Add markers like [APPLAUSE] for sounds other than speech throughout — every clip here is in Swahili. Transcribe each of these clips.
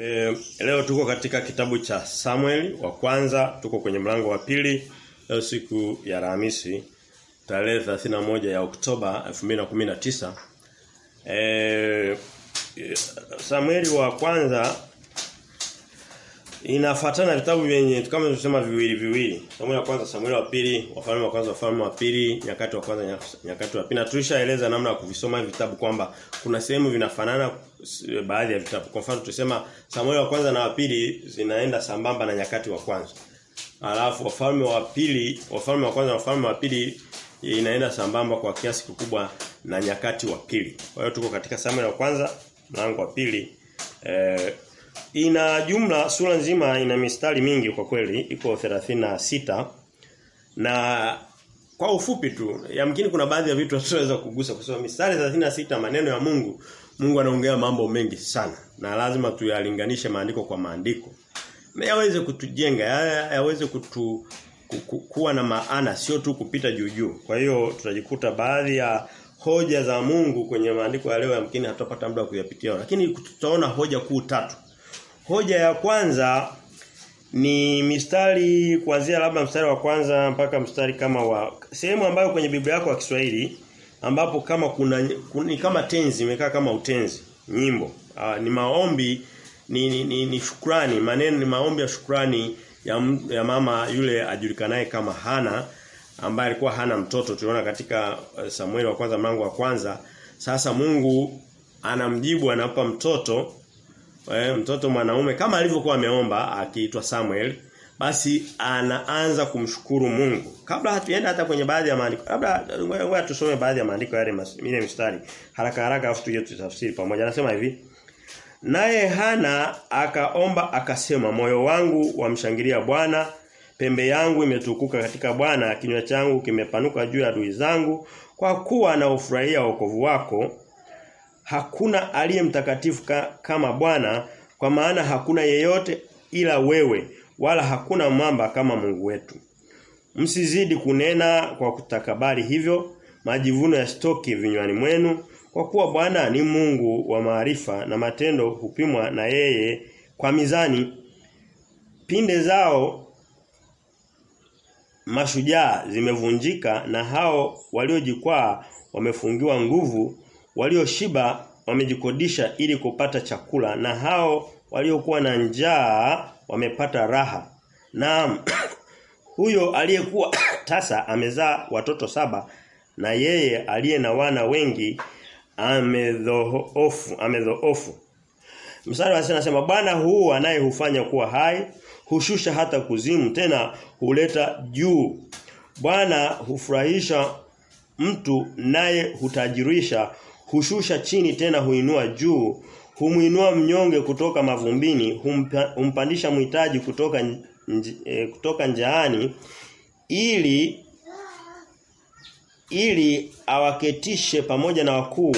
E, leo tuko katika kitabu cha Samuel wa kwanza, tuko kwenye mlango wa pili. Leo siku ya Alhamisi tarehe 31 ya Oktoba 2019. Eh Samueli wa kwanza inafuatana vitabu vyenye kama tunasema viwili viwili. Samueli wa kwanza, Samueli wa pili, wafalme wa kwanza, wafalme wa pili, nyakati wa kwanza, nyakati wa pili. Na tulishaeleza namna ya kuvisoma vitabu kwamba kuna sehemu vinafanana baadhi ya vitabu. Kwa mfano tusema Samueli wa kwanza na wa pili zinaenda sambamba na nyakati wa kwanza. Alafu wafalme wa pili, wafalme wa kwanza na wafalme wa pili inaenda sambamba kwa kiasi kikubwa na nyakati wa pili. Kwa hiyo tuko katika Samueli wa kwanza mlango wa pili eh, ina jumla sura nzima ina mistari mingi kwa kweli iko 36 na kwa ufupi tu yamkini kuna baadhi ya vitu tunaweza kugusa kwa sababu mistari 36 maneno ya Mungu Mungu anaongea mambo mengi sana. Na lazima tuyalinganishe maandiko kwa maandiko. Yaweze kutujenga yaweze kutu kuwa na maana sio tu kupita juu juu. Kwa hiyo tutajikuta baadhi ya hoja za Mungu kwenye maandiko ya leo yamkini hatutapata muda kuyapitia. Lakini tutaona hoja kuu tatu Hoja ya kwanza ni mistari kuanzia labda mstari wa kwanza mpaka mstari kama wa sehemu ambayo kwenye Biblia yako ya Kiswahili ambapo kama kuna ni kama tenzi imekaa kama utenzi nyimbo. Aa, ni maombi ni, ni, ni, ni shukrani maneno ni maombi ya shukrani ya, ya mama yule ajulikanaye kama Hana ambaye alikuwa hana mtoto. Tuliona katika Samueli wa kwanza mlango wa kwanza. Sasa Mungu anamjibu anampa mtoto eh, mtoto mwanaume kama alivyokuwa ameomba akiitwa Samuel basi anaanza kumshukuru Mungu. Kabla hatuenda hata kwenye baadhi ya maandiko. Labda ngoja tusome baadhi ya maandiko yale ile mistari. Haraka haraka afu tuje tutafsiri pamoja. Anasema hivi. Naye Hana akaomba akasema moyo wangu wamshangilia Bwana, pembe yangu imetukuka katika Bwana, kinywa changu kimepanuka juu ya adui zangu, kwa kuwa na ufurahia wokovu wako hakuna aliye mtakatifu ka, kama Bwana kwa maana hakuna yeyote ila wewe wala hakuna mwamba kama Mungu wetu. Msizidi kunena kwa kutakabari hivyo majivuno ya stoki vinywani mwenu kwa kuwa Bwana ni Mungu wa maarifa na matendo hupimwa na yeye kwa mizani pinde zao mashujaa zimevunjika na hao waliojikwaa wamefungiwa nguvu walioshiba wamejikodisha ili kupata chakula na hao waliokuwa na njaa wamepata raha. Naam. [COUGHS] huyo aliyekuwa [COUGHS] tasa amezaa watoto saba na yeye aliye na wana wengi amedhoofu amedhoofu. Mstari wa anasema Bwana huu anayehufanya kuwa hai, hushusha hata kuzimu tena huleta juu. Bwana hufurahisha mtu naye hutajirisha hushusha chini tena huinua juu humuinua mnyonge kutoka mavumbini humpa, humpandisha mhitaji kutoka nj, e, kutoka njaani ili ili awaketishe pamoja na wakuu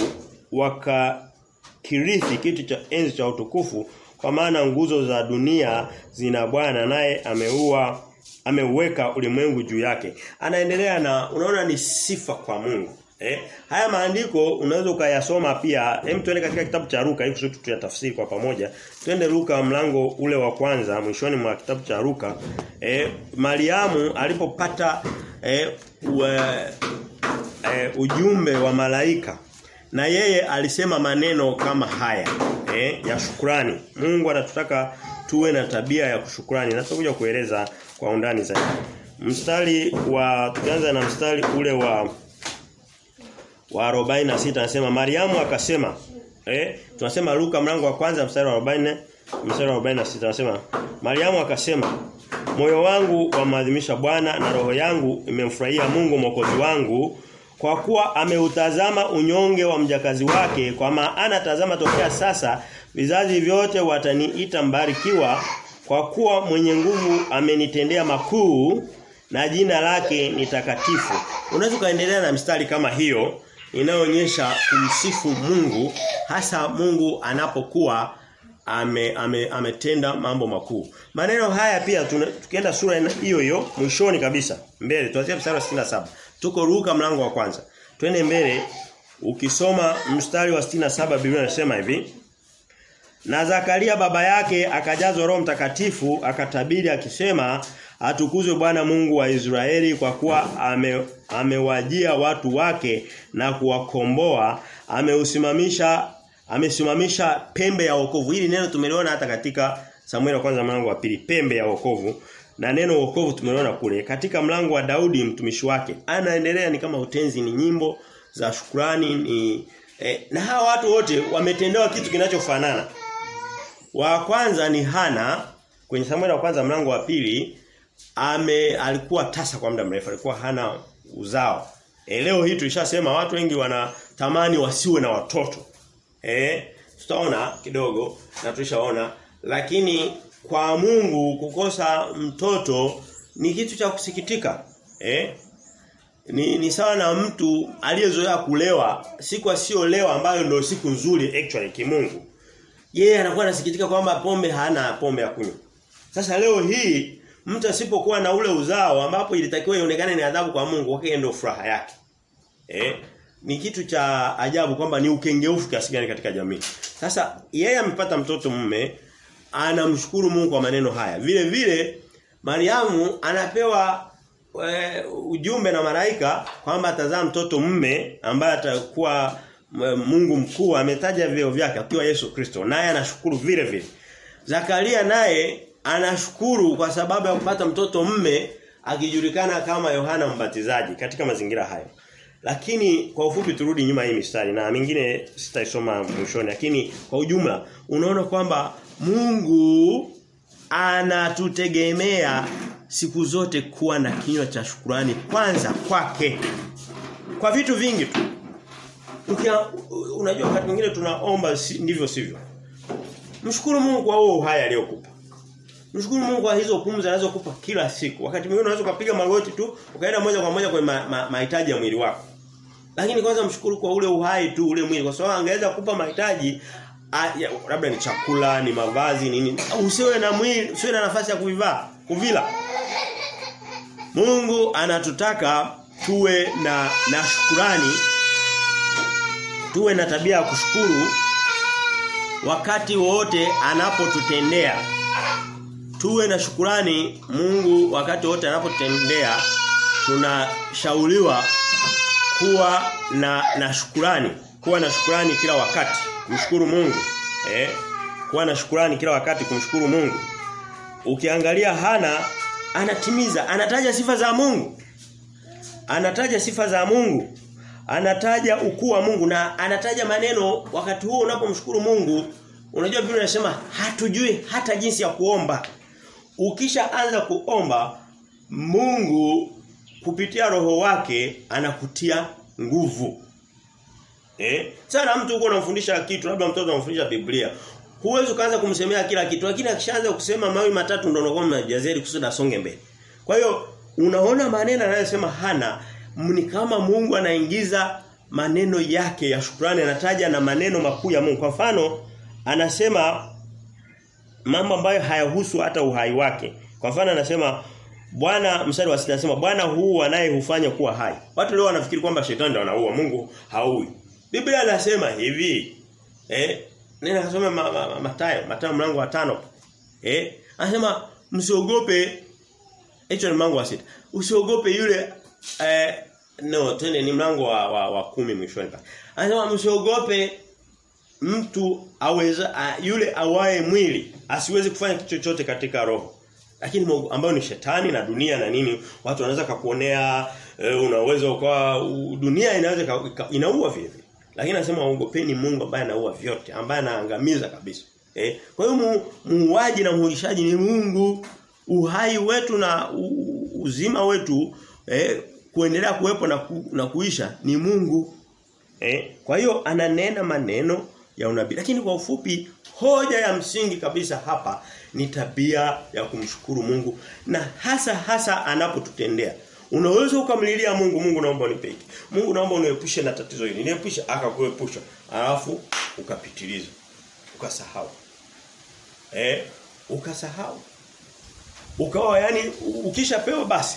wakakirithi kitu cha enzi cha utukufu kwa maana nguzo za dunia zina Bwana naye ameua ameuweka ulimwengu juu yake. Anaendelea na unaona ni sifa kwa Mungu Eh, haya maandiko unaweza ukayasoma pia. Hem tuende katika kitabu cha Luka ili kusudi tuyatafsiri kwa pamoja. Twende Luka mlango ule wa kwanza mwishoni mwa kitabu cha Luka. Eh, Mariamu alipopata eh, ue, eh, ujumbe wa malaika na yeye alisema maneno kama haya eh, ya shukrani. Mungu anatutaka tuwe na tabia ya kushukrani. Na tutakuja kueleza kwa undani zaidi. Mstari wa tukianza na mstari ule wa wa 46 anasema Mariamu akasema eh tunasema Luka mlango wa kwanza mstari wa 40 mstari wa 46 anasema Mariamu akasema moyo wangu wamadhimisha Bwana na roho yangu imemfurahia Mungu mwokozi wangu kwa kuwa ameutazama unyonge wa mjakazi wake kwa maana tazama tokea sasa vizazi vyote wataniita mbarikiwa kwa kuwa mwenye nguvu amenitendea makuu na jina lake ni takatifu. Unaweza kaendelea na mstari kama hiyo inayoonyesha kumsifu Mungu hasa Mungu anapokuwa ame, ame, ametenda mambo makuu. Maneno haya pia tuna, tukienda sura hiyo hiyo mwishoni kabisa mbele tuanzie mstari wa 67. Tuko ruka mlango wa kwanza. Twende mbele ukisoma mstari wa 67 Biblia inasema hivi Na Zakaria baba yake akajazwa Roho Mtakatifu akatabiri akisema atukuzwe Bwana Mungu wa Israeli kwa kuwa ame, amewajia watu wake na kuwakomboa ameusimamisha amesimamisha pembe ya wokovu. Hili neno tumeliona hata katika Samuel wa kwanza mlango wa pili pembe ya wokovu na neno wokovu tumeliona kule katika mlango wa Daudi mtumishi wake. Anaendelea ni kama utenzi ni nyimbo za shukrani ni eh, na hawa watu wote wametendewa kitu kinachofanana. Wa kwanza ni Hana kwenye Samuel wa kwanza mlango wa pili ame alikuwa tasa kwa muda mrefu alikuwa hana uzao. E, leo hii tulishasema watu wengi wanatamani wasiwe na watoto. Eh tutaona kidogo na tulishaona lakini kwa Mungu kukosa mtoto ni kitu cha kusikitika. Eh ni, ni sawa na mtu aliyezoea kulewa siku asiyolewa ambayo ndio siku nzuri actually kimungu. Yeye yeah, anakuwa anasikitika kwamba pombe hana pombe ya kunywa. Sasa leo hii mtu asipokuwa na ule uzao ambapo ilitakiwa ionekane ni adhabu kwa Mungu wake ndio furaha yake. Eh? Ni kitu cha ajabu kwamba ni ukengeufu kiasi gani katika jamii. Sasa yeye amepata mtoto mume anamshukuru Mungu kwa maneno haya. Vile vile Mariamu anapewa e, ujumbe na malaika kwamba atazaa mtoto mume ambaye atakuwa Mungu mkuu ametaja vio vyake akiwa Yesu Kristo naye anashukuru vile vile. Zakaria naye anashukuru kwa sababu ya kupata mtoto mme akijulikana kama Yohana Mbatizaji katika mazingira hayo. Lakini kwa ufupi turudi nyuma hii mistari na mingine sitaisoma mwishoni lakini kwa ujumla unaona kwamba Mungu anatutegemea siku zote kuwa na kinywa cha shukurani kwanza kwake. Kwa vitu vingi tu. Ukia, unajua wakati mwingine tunaomba ndivyo sivyo. Mshukuru Mungu kwa huo uhai aliyokupa. Mshukuru Mungu kwa hizo pumzi anazokupa kila siku. Wakati mwingine unaweza kupiga magoti tu ukaenda moja kwa moja kwenye mahitaji ma, ya mwili wako. Lakini kwanza mshukuru kwa ule uhai tu ule mwili kwa sababu angeweza kukupa mahitaji labda ni chakula, ni mavazi, nini. Usiwe na mwili, usiwe na nafasi ya kuvivaa, kuvila. Mungu anatutaka tuwe na na shukurani tuwe na tabia ya kushukuru wakati wote anapotutendea tuwe na shukurani Mungu wakati wote anapotendea tunashauriwa kuwa na na shukurani. Kuwa na shukurani kila wakati. Kumshukuru Mungu. Eh? Kuwa na shukurani kila wakati kumshukuru Mungu. Ukiangalia Hana anatimiza. Anataja sifa za Mungu. Anataja sifa za Mungu. Anataja ukuu wa Mungu na anataja maneno wakati huo unapomshukuru Mungu. Unajua Biblia inasema hatujui hata jinsi ya kuomba ukishaanza kuomba Mungu kupitia roho wake anakutia nguvu. Eh? Sana mtu uko unamfundisha kitu labda mtoto unamfundisha Biblia. Huwezi ukaanza kumsemea kila kitu lakini akishaanza kusema mawi matatu ndio unakuwa mnajazeri kusudi asonge mbele. Kwa hiyo unaona maneno anayosema hana ni kama Mungu anaingiza maneno yake ya shukrani anataja na maneno makuu ya Mungu. Kwa mfano anasema mambo ambayo hayahusu hata uhai wake. Kwa mfano anasema Bwana mstari wa 6 anasema Bwana huu anaye hufanya kuwa hai. Watu leo wanafikiri kwamba shetani ndiye anaua, Mungu haui. Biblia anasema hivi. Eh? Nenda kasome ma, ma, ma, Mathayo, Mathayo mlango wa tano Eh? Anasema msiogope hicho ni mlango wa sita. Usiogope yule eh, no, tena ni mlango wa, wa, wa kumi mwishoni. Anasema msiogope mtu aweza a, yule awaye mwili asiwezi kufanya kitu chochote katika roho. Lakini ambayo ni shetani na dunia na nini watu wanaweza kukuonea e, unaweza ukawa dunia inaweza inaua vile. Lakini anasema ogopeni Mungu ambaye anaua vyote, ambaye anaangamiza kabisa. Eh? Kwa hiyo muuaji na muishaji ni Mungu. Uhai wetu na uzima wetu eh, kuendelea kuwepo na, ku, na kuisha ni Mungu. Eh? Kwa hiyo ananena maneno ya unabii. Lakini kwa ufupi hoja ya msingi kabisa hapa ni tabia ya kumshukuru Mungu na hasa hasa anapotutendea. Unaweza ukamlilia Mungu, Mungu naomba unipe hiki. Mungu naomba uniepushe na tatizo hili. Niepushe akakuepusha. Alafu ukapitiliza. Ukasahau. Eh? Ukasahau. Ukawa yani ukishapewa basi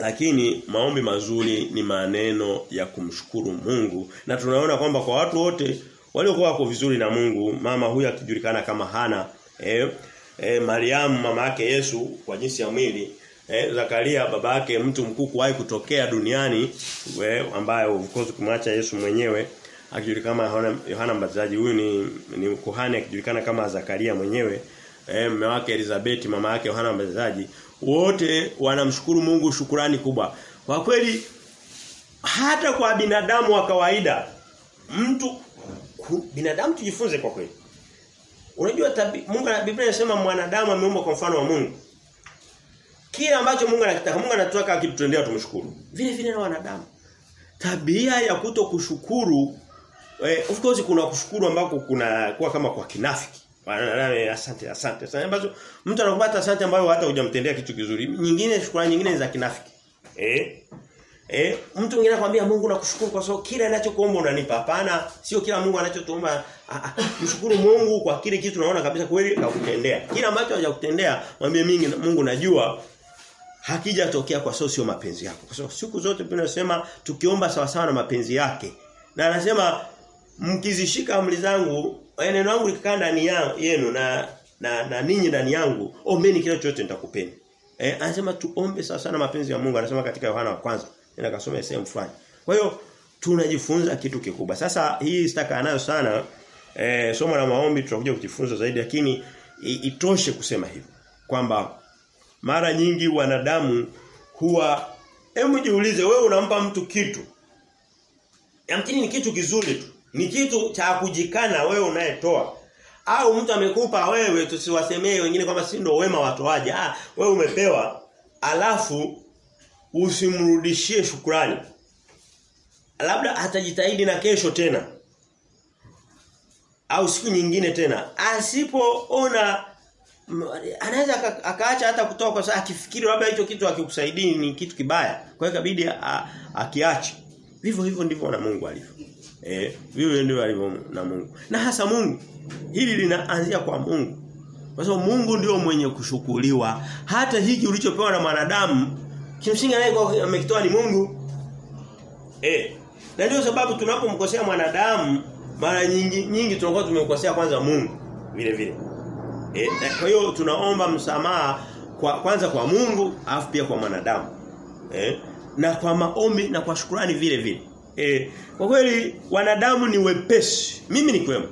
lakini maombi mazuri ni maneno ya kumshukuru Mungu. Na tunaona kwamba kwa watu wote waliokuwa wako vizuri na Mungu mama huyu akijulikana kama Hana eh, eh Mariamu mama yake Yesu kwa jinsi ya mwili eh, Zakaria baba yake mtu mkuu kuwahi kutokea duniani we, ambaye of course kumwacha Yesu mwenyewe akijulikana kama Yohana Mbatizaji huyu ni ni kuhani akijulikana kama Zakaria mwenyewe eh mume wake Elizabeth mama yake Yohana Mbatizaji wote wanamshukuru Mungu shukurani kubwa. Kwa kweli hata kwa binadamu wa kawaida mtu binadamu tujifunze kwa kweli. Unajua tabi, Mungu Biblia inasema mwanadamu ameumbwa kwa mfano wa Mungu. Kila ambacho Mungu anakitaka Mungu anataka akitutendea tumshukuru. Vile vile na wanadamu. Tabia ya kuto kushukuru eh, of course kuna kushukuru ambako kuna kuwa kama kwa kinafiki asante asante Sasa ambazo mtu anakupata asante ambayo hata hujamtendea kitu kizuri nyingine shukrani nyingine za kinafiki eh Eh, mtu mwingine anakuambia Mungu nakushukuru kwa sababu kila ninachokuomba unanipa. Hapana, sio kila Mungu anachotuomba. Mshukuru Mungu kwa kile kitu unaona kabisa kweli akakutendea. Kila ambacho hajakutendea, mwambie mimi Mungu najua hakijatokea kwa sababu sio mapenzi yako. Kwa sababu siku zote tunasema tukiomba sawa sawa na mapenzi yake. Na anasema mkizishika amri zangu, neno langu likikaa ndani yenu na na, na ninyi ndani yangu, ombeni kila chochote nitakupeni. Eh, anasema tuombe sawa sana mapenzi ya Mungu. Anasema katika Yohana wa kwanza. Nenda kasome sehemu fulani. Kwa hiyo tunajifunza kitu kikubwa. Sasa hii sitaka nayo sana. Eh, somo la maombi tutakuja kujifunza zaidi lakini itoshe kusema hivyo kwamba mara nyingi wanadamu huwa hebu jiulize wewe unampa mtu kitu. Yamkini ni kitu kizuri tu. Ni kitu cha kujikana wewe unayetoa. Au mtu amekupa wewe tusiwasemee wengine kwamba si ndio wema watoaje. Ah, wewe umepewa alafu usimrudishie shukrani. Labda atajitahidi na kesho tena. Au siku nyingine tena. Asipoona anaweza akaacha hata kutoa kwa sababu akifikiri labda hicho kitu akikusaidii ni kitu kibaya. Kwa hiyo ikabidi akiache. Vivyo hivyo ndivyo na Mungu alivyo. Eh, vivyo ndivyo alivyo na Mungu. Na hasa Mungu. Hili linaanzia kwa Mungu. Kwa sababu Mungu ndio mwenye kushukuriwa. Hata hiki ulichopewa na mwanadamu kimsingi kwa amekitoa ni Mungu. Eh. Na ndio sababu tunapomkosea mwanadamu mara nyingi nyingi tunakuwa tumemkosea kwanza Mungu vile vile. Eh, kwa hiyo tunaomba msamaha kwa kwanza kwa Mungu afu pia kwa mwanadamu. Eh? Na kwa maombi na kwa shukrani vile vile. Eh, kwa kweli wanadamu ni wepesi. Mimi ni kwema.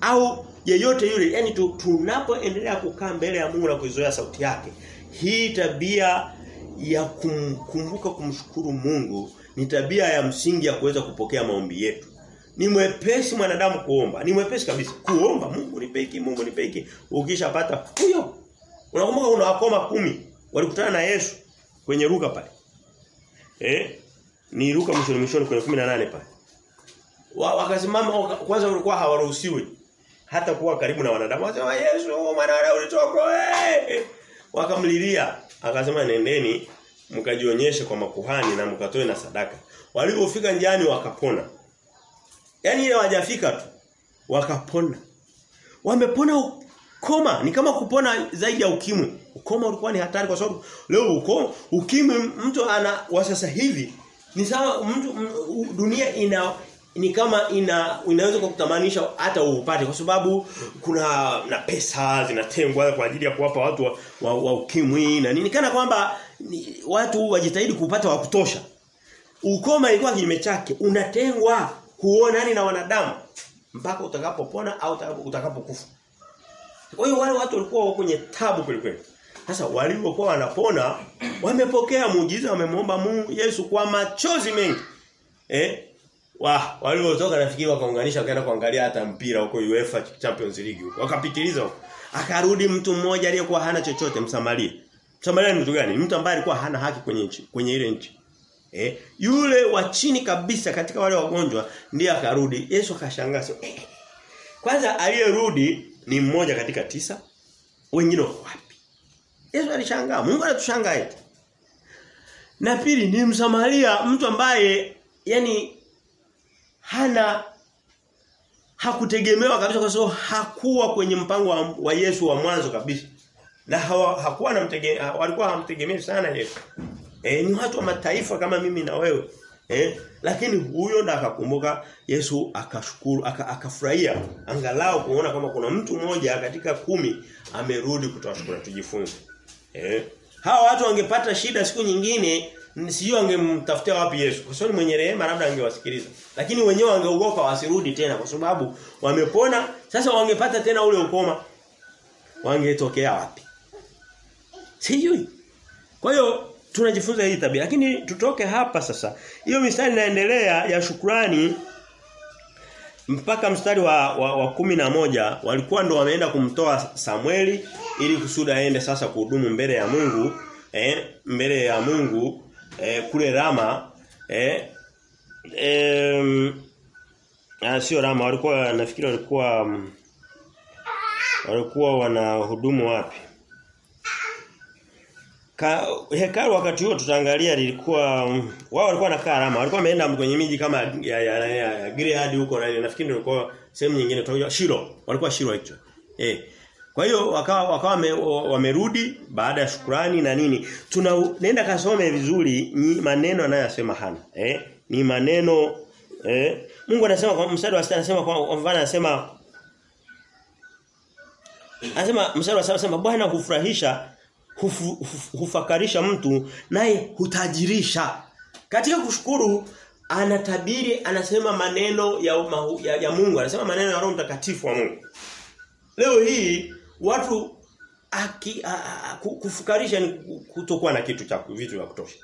Au yeyote yule yani tunapoendelea kukaa mbele ya Mungu na kuizoea sauti yake hii tabia ya kumkumbuka kumshukuru Mungu ni tabia ya msingi ya kuweza kupokea maombi yetu. Ni mwepesi mwanadamu kuomba. Ni mwepesi kabisa. Kuomba Mungu nipe hiki Mungu nipe hiki. Ukishapata huyo unakumbuka kuna wakoma kumi walikutana na Yesu kwenye ruka pale. Eh ni Luka mwishoni mwishoni kwenye 18 pale. Wakasimama kwanza walikuwa hawaruhusiwi hata kuwa karibu na wanadamu. Wasema Yesu mwana wa Daudi tuokoe! Wakamlilia. Akasema nendeni mkajionyeshe kwa makuhani na mkatoe na sadaka. Walipofika njiani wakapona. Yani ile wajafika tu wakapona. Wamepona ukoma. Ni kama kupona zaidi ya ukimwi. Ukoma ulikuwa ni hatari kwa sababu leo ukoma ukimwi mtu ana wa sasa hivi ni sawa mtu dunia ina ni kama ina inaweza kukutamanisha hata upate kwa sababu kuna na pesa zinatengwa kwa ajili ya kuwapa watu wa, wa, wa ukimwi na nini. Kana kwamba ni, watu wajitahidi kupata wa kutosha. Ukoma ilikuwa kinyume chake. Unatengwa huonani na wanadamu mpaka utakapopona au utakapokufa. Kwa hiyo wale watu walikuwa kwenye tabu kweli sasa walivyokuwa wanapona wamepokea muujiza wamemwomba Mungu Yesu kwa machozi mengi. Eh? Wa walivyotoka nafikiri wakaunganisha wakaenda kuangalia hata mpira huko UEFA Champions League huko. Wakapitiliza huko. Akarudi mtu mmoja aliyekuwa hana chochote Msamaria. Msamaria ni mtu gani? Mtu ambaye alikuwa hana haki kwenye nchi kwenye ile nchi. Eh? Yule wa chini kabisa katika wale wagonjwa ndiye akarudi. Yesu akashangaa eh. kwanza aliyerudi ni mmoja katika tisa wengine wako wapi Yesu alishangaa Mungu anatushangaa na pili ni Msamaria mtu ambaye yani hana hakutegemewa kabisa kwa sababu hakuwa kwenye mpango wa, wa Yesu wa mwanzo kabisa. Na hawa, hakuwa na walikuwa hamtegemei sana Yesu. E, ni watu wa mataifa kama mimi na wewe. Eh? Lakini huyo ndo akakumbuka Yesu akashukuru akafurahia aka angalau kuona kama kuna mtu mmoja katika kumi amerudi kutoa shukrani tujifunze. Eh? Hawa watu wangepata shida siku nyingine sijui wangemtafutia wapi Yesu. Kwa sababu mwenye rehema labda angewasikiliza. Lakini wenyewe wangeogopa wasirudi tena kwa sababu wamepona sasa wangepata tena ule ukoma. Wangetokea wapi? Sijui. Kwa hiyo tunajifunza hii tabia. Lakini tutoke hapa sasa. Hiyo mistari inaendelea ya shukrani mpaka mstari wa, wa, wa kumi na moja walikuwa ndo wameenda kumtoa Samueli ili kusuda aende sasa kuhudumu mbele ya Mungu eh, mbele ya Mungu eh, kule Rama eh, eh, sio Rama walikuwa nafikiri walikuwa um, walikuwa wanahudumu wapi Ka, hekalu wakati huo tutaangalia lilikuwa wao walikuwa nakaa Rama walikuwa wameenda kwenye miji kama ya ya, ya, ya Gilead huko na nafikiri ndio ilikuwa sehemu nyingine tutakuja Shilo walikuwa Shilo hicho eh kwa hiyo wakawa wakawa wamerudi baada ya shukrani na nini. Tunaenda kasome vizuri maneno anayosema Hana. Eh? Ni maneno eh Mungu anasema kwa mstari wa 6 anasema kwa mfano anasema Anasema mstari wa 7 anasema Bwana hufurahisha hufu, hufu, hufakarisha mtu naye hutajirisha. Katika kushukuru anatabiri anasema maneno ya, ya, ya Mungu, anasema maneno ya Roho Mtakatifu wa Mungu. Leo hii watu aki, a, a, kufukarisha ni kutokuwa na kitu cha vitu vya kutosha.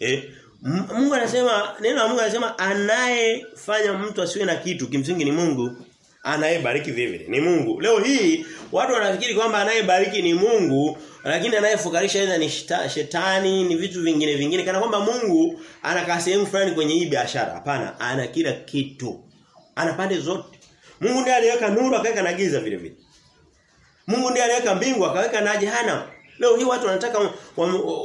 Eh? Mungu anasema neno la Mungu anasema anayefanya mtu asiwe na kitu kimsingi ni Mungu anayebariki vile ni Mungu. Leo hii watu wanafikiri kwamba anayebariki ni Mungu lakini anayefukarisha aidha ni shetani ni vitu vingine vingine kana kwamba Mungu anakaa sehemu fulani kwenye hii biashara. Hapana, ana kila kitu. Ana pande zote. Mungu ndiye aliweka nuru akaweka na giza vile vile. Mungu ndiye aliweka mbingu akaweka na jehanamu. Leo hii watu wanataka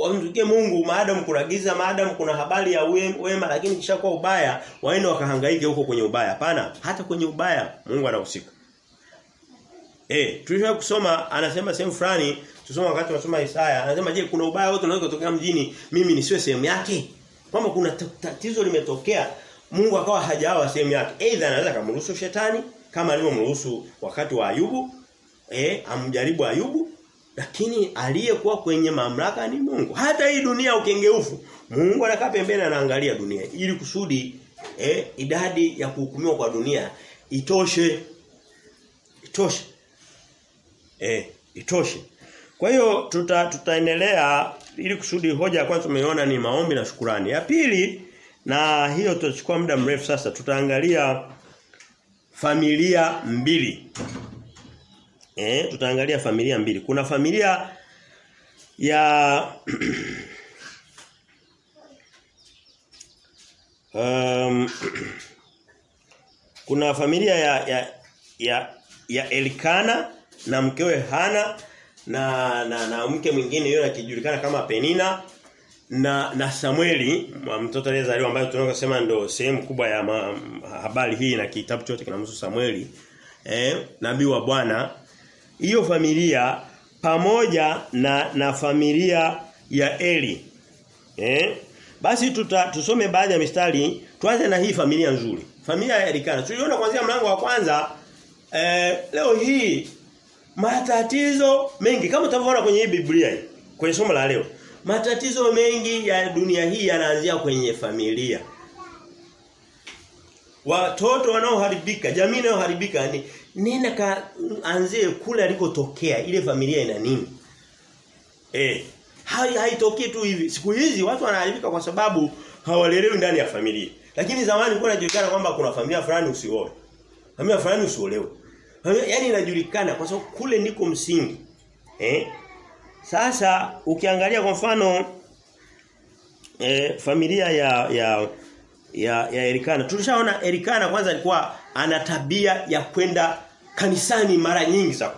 wamtukie Mungu maadamu kuna giza, maadamu kuna habari ya wema lakini kisha kwa ubaya waende wakahangaike huko kwenye ubaya. Hapana, hata kwenye ubaya Mungu anahusika. Eh, tulisha kusoma anasema sehemu fulani, tusoma wakati tunasoma Isaya, anasema je, kuna ubaya wote unaweza kutokea mjini, mimi nisiwe sehemu yake? Kwamba kuna tatizo limetokea, Mungu akawa hajawa sehemu yake. Aidha anaweza kumruhusu shetani kama alivyomruhusu wakati wa Ayubu, eh, amjaribu Ayubu, lakini aliyekuwa kwenye mamlaka ni Mungu. Hata hii dunia ukengeufu, Mungu anakaa pembeni anaangalia dunia ili kusudi eh, idadi ya kuhukumiwa kwa dunia itoshe. Itoshe. Eh, itoshe. Kwa hiyo tuta tutaendelea ili kusudi hoja ya kwanza umeiona ni maombi na shukurani. Ya pili na hiyo tutachukua muda mrefu sasa tutaangalia familia mbili. Eh, tutaangalia familia mbili. Kuna familia ya [CLEARS THROAT] um, [CLEARS THROAT] kuna familia ya ya ya, ya Elkana na mkewe Hana na na, na mke mwingine yule akijulikana kama Penina na na Samueli mtoto aliyezaliwa ambaye tunaweza kusema ndo sehemu kubwa ya ma, habari hii na kitabu chote kinamhusu Samueli eh nabii wa Bwana hiyo familia pamoja na na familia ya Eli. Eh? Basi tuta, tusome baadhi ya mistari tuanze na hii familia nzuri. Familia ya Elikana. Tuliona kuanzia mlango wa kwanza eh, leo hii matatizo mengi kama utavyoona kwenye hii Biblia hii kwenye somo la leo. Matatizo mengi ya dunia hii yanaanzia kwenye familia. Watoto wanaoharibika jamii inayoharibika ni nenda kaanzie kule alikotokea ile familia ina nini eh hai haitokei tu hivi siku hizi watu wanaharibika kwa sababu hawalelewi ndani ya familia lakini zamani kulikuwa inajulikana kwamba kuna familia fulani usioe familia fulani usiolewe Yaani inajulikana kwa sababu kule ndiko msingi. Eh? Sasa ukiangalia kwa mfano eh, familia ya ya ya, ya Erikana. Tulishaona Erikana kwanza alikuwa ana tabia ya kwenda kanisani mara nyingi sana.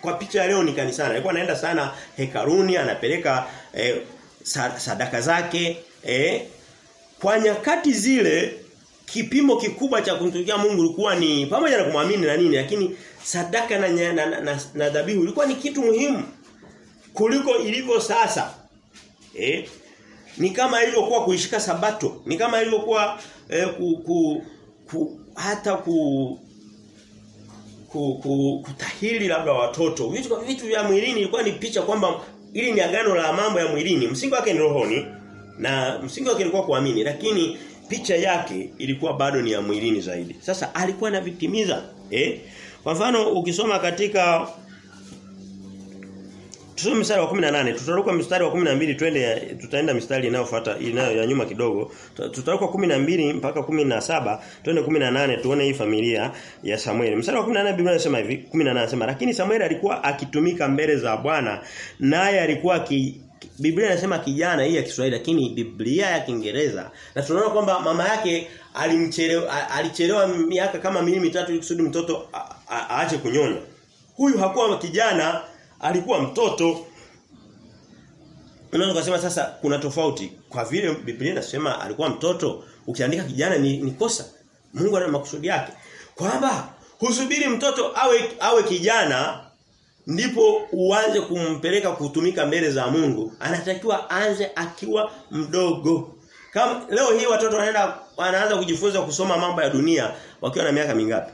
Kwa picha ya leo ni kanisani. Alikuwa anaenda sana hekaruni, anapeleka eh, sadaka zake eh, kwa nyakati zile kipimo kikubwa cha kumtukia Mungu ilikuwa ni pamoja na kumwamini na nini lakini sadaka na na, na, na, na dhabihu ilikuwa ni kitu muhimu kuliko ilivyo sasa. Eh? Ni kama ilivyokuwa kuishika sabato, ni kama ilivyokuwa eh, ku, ku, ku, hata ku ku, ku, kutahiri labda watoto. Vitu vitu vya mwilini ilikuwa ni picha kwamba ili ni agano la mambo ya mwilini. Msingi wake ni rohoni na msingi wake ilikuwa kuamini lakini picha yake ilikuwa bado ni ya mwilini zaidi. Sasa alikuwa anavitimiza eh? Kwa mfano ukisoma katika Tusome mstari wa 18, tutaruka mstari wa 12 twende tutaenda mstari inayofuata inayo ya nyuma kidogo. Tutaruka 12 mpaka 17, twende 18 tuone hii familia ya Samueli. Mstari wa 18 Biblia inasema hivi, 18 inasema lakini Samueli alikuwa akitumika mbele za Bwana naye alikuwa ki, Biblia inasema kijana hii ya Kiswahili lakini Biblia ya Kiingereza na tunaona kwamba mama yake alimchelewa alichelewa miaka kama miwili mitatu ili kusudi mtoto aache kunyonya. Huyu hakuwa kijana alikuwa mtoto. Unaweza kusema sasa kuna tofauti. Kwa vile Biblia inasema alikuwa mtoto, ukiandika kijana ni, ni kosa. Mungu ana makusudi yake. Kwamba husubiri mtoto awe awe kijana ndipo uanze kumpeleka kutumika mbele za Mungu. Anatakiwa anze akiwa mdogo. Kama leo hii watoto wanaenda wanaanza kujifunza kusoma mambo ya dunia wakiwa na miaka mingapi?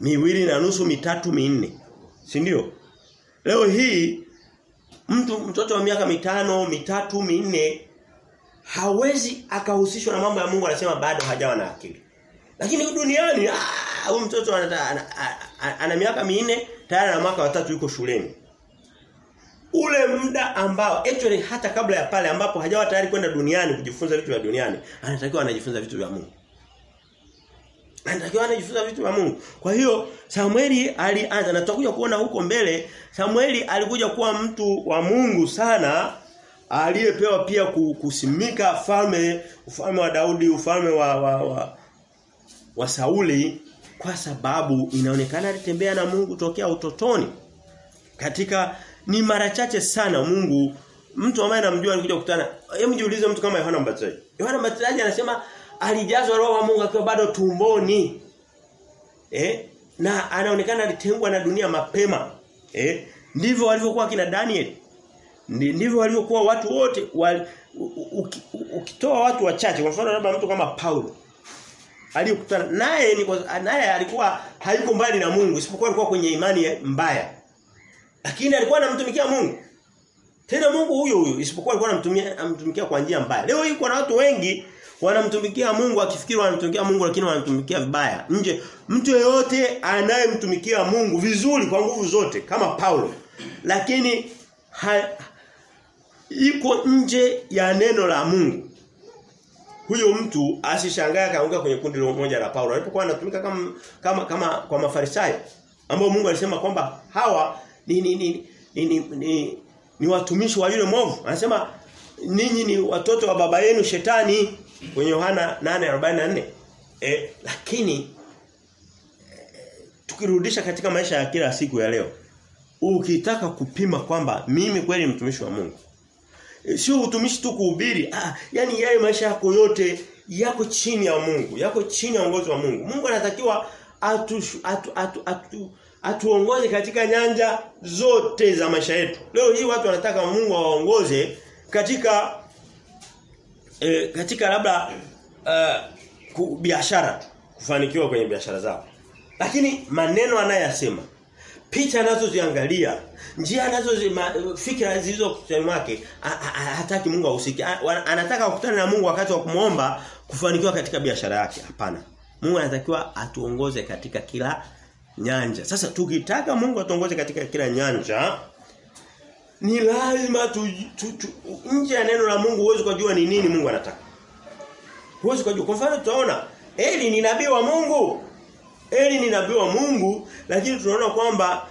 Miwili na nusu, mitatu, minne. Si ndio? Leo hii mtu mtoto wa miaka mitano, mitatu, minne hawezi akahusishwa na mambo ya Mungu anasema bado hajawa na akili. Lakini duniani ah huyu mtoto ana, ana, ana, ana miaka minne tayari na mwaka watatu yuko shuleni. Ule muda ambao actually hata kabla ya pale ambapo hajawa tayari kwenda duniani kujifunza vitu vya duniani, anatakiwa anajifunza vitu vya Mungu. Anatakiwa anajifunza vitu vya Mungu. Kwa hiyo Samueli alianza na tutakuja kuona huko mbele Samueli alikuja kuwa mtu wa Mungu sana aliyepewa pia kusimika falme ufalme wa Daudi, ufalme wa wa, wa, wa Sauli kwa sababu inaonekana alitembea na Mungu tokea utotoni. Katika ni mara chache sana Mungu mtu ambaye anamjua alikuja kukutana. Hebu jiulize mtu kama Yohana Mbatizaji. Yohana Mbatizaji anasema alijazwa roho wa Mungu akiwa bado tumboni. Eh? Na anaonekana alitengwa na dunia mapema. Eh? Ndivyo walivyokuwa kina Daniel. Ndivyo walivyokuwa watu wote wali, ukitoa watu wachache kwa mfano labda mtu kama Paulo aliyokutana naye ni naye alikuwa hayuko mbali na Mungu isipokuwa alikuwa kwenye imani mbaya. Lakini alikuwa anamtumikia Mungu. Tena Mungu huyo huyo isipokuwa alikuwa anamtumia anamtumikia kwa njia mbaya. Leo hii kuna watu wengi wanamtumikia Mungu akifikiri wanamtumikia Mungu lakini wanamtumikia vibaya. Nje mtu yeyote anayemtumikia Mungu vizuri kwa nguvu zote kama Paulo lakini iko nje ya neno la Mungu. Huyo mtu asishangae akaanguka kwenye kundi moja la Paulo. Alipokuwa anatumika kama kama kama kwa Mafarisayo ambao Mungu alisema kwamba hawa ni ni ni ni, ni, ni, ni watumishi wa yule mwovu. Anasema ninyi ni watoto wa baba yenu shetani kwenye Yohana 8:44. Eh lakini eh, tukirudisha katika maisha ya kila siku ya leo ukitaka kupima kwamba mimi kweli mtumishi wa Mungu e, sio utumishi tu kuhubiri ah yani yale maisha yako yote yako chini ya Mungu yako chini ya uongozi wa Mungu Mungu anatakiwa atu, atu, atu, atu, atuongoze katika nyanja zote za maisha yetu leo hii watu wanataka Mungu awaongoze katika e, katika labda uh, biashara kufanikiwa kwenye biashara zao. Lakini maneno anayasema picha anazoziangalia njia anazo fikra zilizo kichwani mwake hataki Mungu ahusike. Anataka kukutana na Mungu wakati wa kumuomba kufanikiwa katika biashara yake. Hapana. Mungu anatakiwa atuongoze katika kila nyanja. Sasa tukitaka Mungu atuongoze katika kila nyanja ni lazima tu, tu, tu nje ya neno la Mungu uweze kujua ni nini Mungu anataka. Huwezi kujua. Kwa mfano tutaona Eli ni nabii wa Mungu. Eli ni nabii wa Mungu lakini tunaona kwamba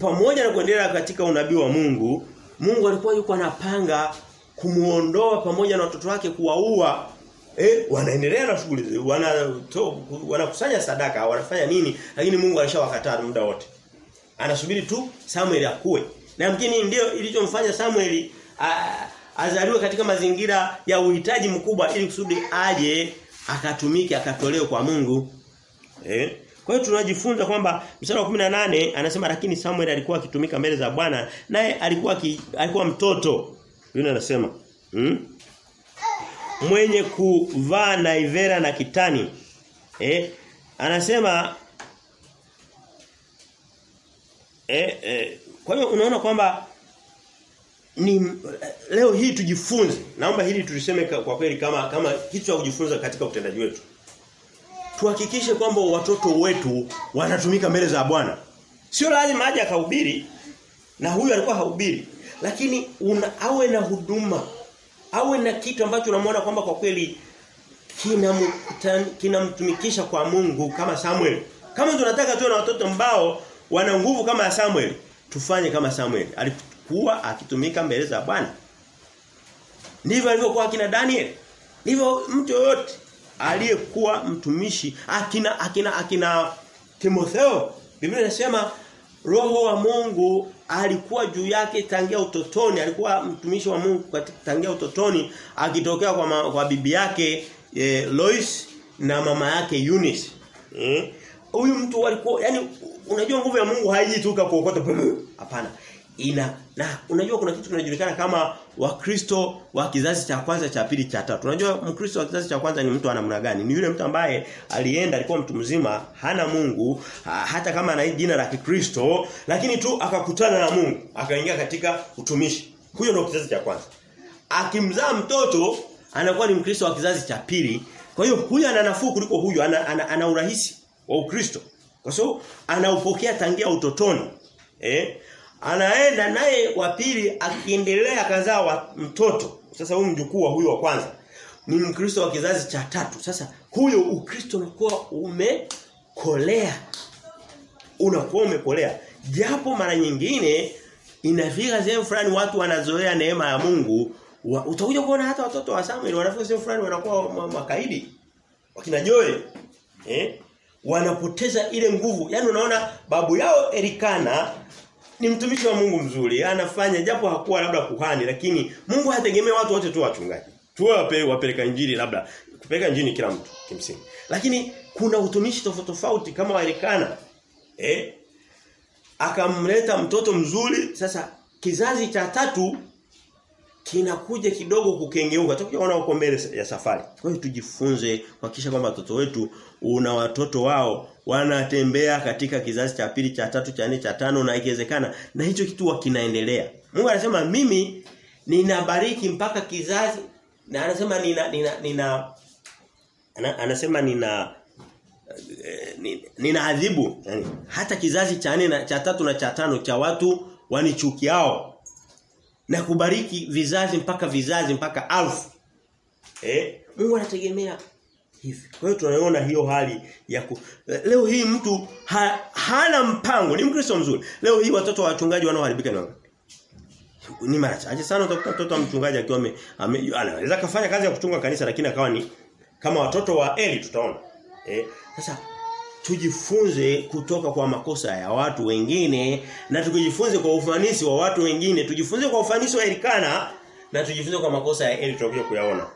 pamoja na kuendelea katika unabii wa Mungu Mungu alikuwa yuko anapanga kumuondoa pamoja na watoto wake kuwaua. Eh wanaendelea na shughuli wana wanakusanya sadaka wanafanya nini lakini Mungu alishawakataa muda wote. Anasubiri tu Samuel akue na mkini ndio ilichomfanya Samuel azaliwe katika mazingira ya uhitaji mkubwa ili kusudi aje akatumike akatolewe kwa Mungu Eh? Kwa hiyo tunajifunza kwamba mstari wa 18 anasema lakini Samuel alikuwa akitumika mbele za Bwana naye alikuwa ki, alikuwa mtoto. Yule anasema Hmm? Mwenye kuvaa naivera na kitani. Eh? Anasema eh, eh, kwa hiyo unaona kwamba ni leo hii tujifunze. Naomba hili tuliseme kwa kweli kama kama kitu cha kujifunza katika utendaji wetu. Tuhakikishe kwamba watoto wetu wanatumika mbele za Bwana. Sio lazima aje akahubiri na huyu alikuwa haubiri lakini una, awe na huduma. Awe na kitu ambacho unamwona kwamba kwa kweli kinamtumikisha kina kwa Mungu kama Samuel. Kama tunataka tuwe na watoto ambao wana nguvu kama ya Samuel, tufanye kama Samuel. Alikuwa akitumika mbele za Bwana. Ndivyo alivyokuwa akina Daniel. Ndivyo mtu yoyote aliyekuwa mtumishi akina akina akina Timotheo. Biblia inasema roho wa Mungu alikuwa juu yake tangia utotoni, alikuwa mtumishi wa Mungu tangia utotoni akitokea kwa ma, kwa bibi yake e, Lois na mama yake Eunice. Eh? Huyu mtu alikuwa yani unajua nguvu ya Mungu haiji tu kuokota hapana. Ina na unajua kuna kitu kinajulikana kama Wakristo wa kizazi cha kwanza cha pili cha tatu. Unajua Mkristo wa kizazi cha kwanza ni mtu ana namna gani? Ni yule mtu ambaye alienda alikuwa mtu mzima, hana Mungu, hata kama ana jina la Kikristo, lakini tu akakutana na Mungu, akaingia katika utumishi. Huyo ndio kizazi cha kwanza. Akimzaa mtoto anakuwa ni Mkristo wa kizazi cha pili. Kwa hiyo huyu ana nafuu kuliko huyu, ana, ana, ana urahisi wa Ukristo. Kwa sababu anaupokea tangia utotoni. Eh? Anaenda naye wa pili akiendelea kazaa wa mtoto. Sasa huyu mjukuu wa huyu wa kwanza ni Mkristo wa kizazi cha tatu. Sasa huyo Ukristo unakuwa umekolea. Unakuwa umekolea. Japo mara nyingine inafika sehemu fulani watu wanazoea neema ya Mungu, wa, utakuja kuona hata watoto wa Samuel wanafika sehemu fulani wanakuwa makaidi. Wakina Joel eh wanapoteza ile nguvu. Yaani unaona babu yao Elikana ni mtumishi wa Mungu mzuri, anafanya japo hakuwa labda kuhani lakini Mungu hategemea watu wote tu wachungaji. Tuwe wape, wapeleka injili labda kupeleka injili kila mtu kimsingi. Lakini kuna utumishi tofauti tofauti kama wa Elikana. Eh? Akamleta mtoto mzuri sasa kizazi cha tatu kinakuja kidogo kukengeuka. tukiona huko mbele ya safari. Kwa hiyo tujifunze kuhakikisha kwamba watoto wetu una watoto wao wanatembea katika kizazi cha pili, cha tatu, cha nne, cha tano na ikiwezekana na hicho kitu kinaendelea. Mungu anasema mimi ninabariki mpaka kizazi na anasema nina nina, nina anasema nina nina adhibu yani, hata kizazi cha nne cha tatu na cha tano cha watu wanichukiao na kubariki vizazi mpaka vizazi mpaka alfu. Eh? Mungu anategemea hivi. Kwa hiyo tunaona hiyo hali ya ku... leo hii mtu ha, hana mpango, ni Mkristo mzuri. Leo hii watoto wa wachungaji wanaoharibika ni? Ni mara chache sana utakuta mtoto wa mchungaji akiwa anaweza kafanya kazi ya kuchunga kanisa lakini akawa ni kama watoto wa Eli tutaona. Eh? Sasa tujifunze kutoka kwa makosa ya watu wengine na tukijifunze kwa ufanisi wa watu wengine tujifunze kwa ufanisi wa Elikana na tujifunze kwa makosa ya Eli tutakuja kuyaona.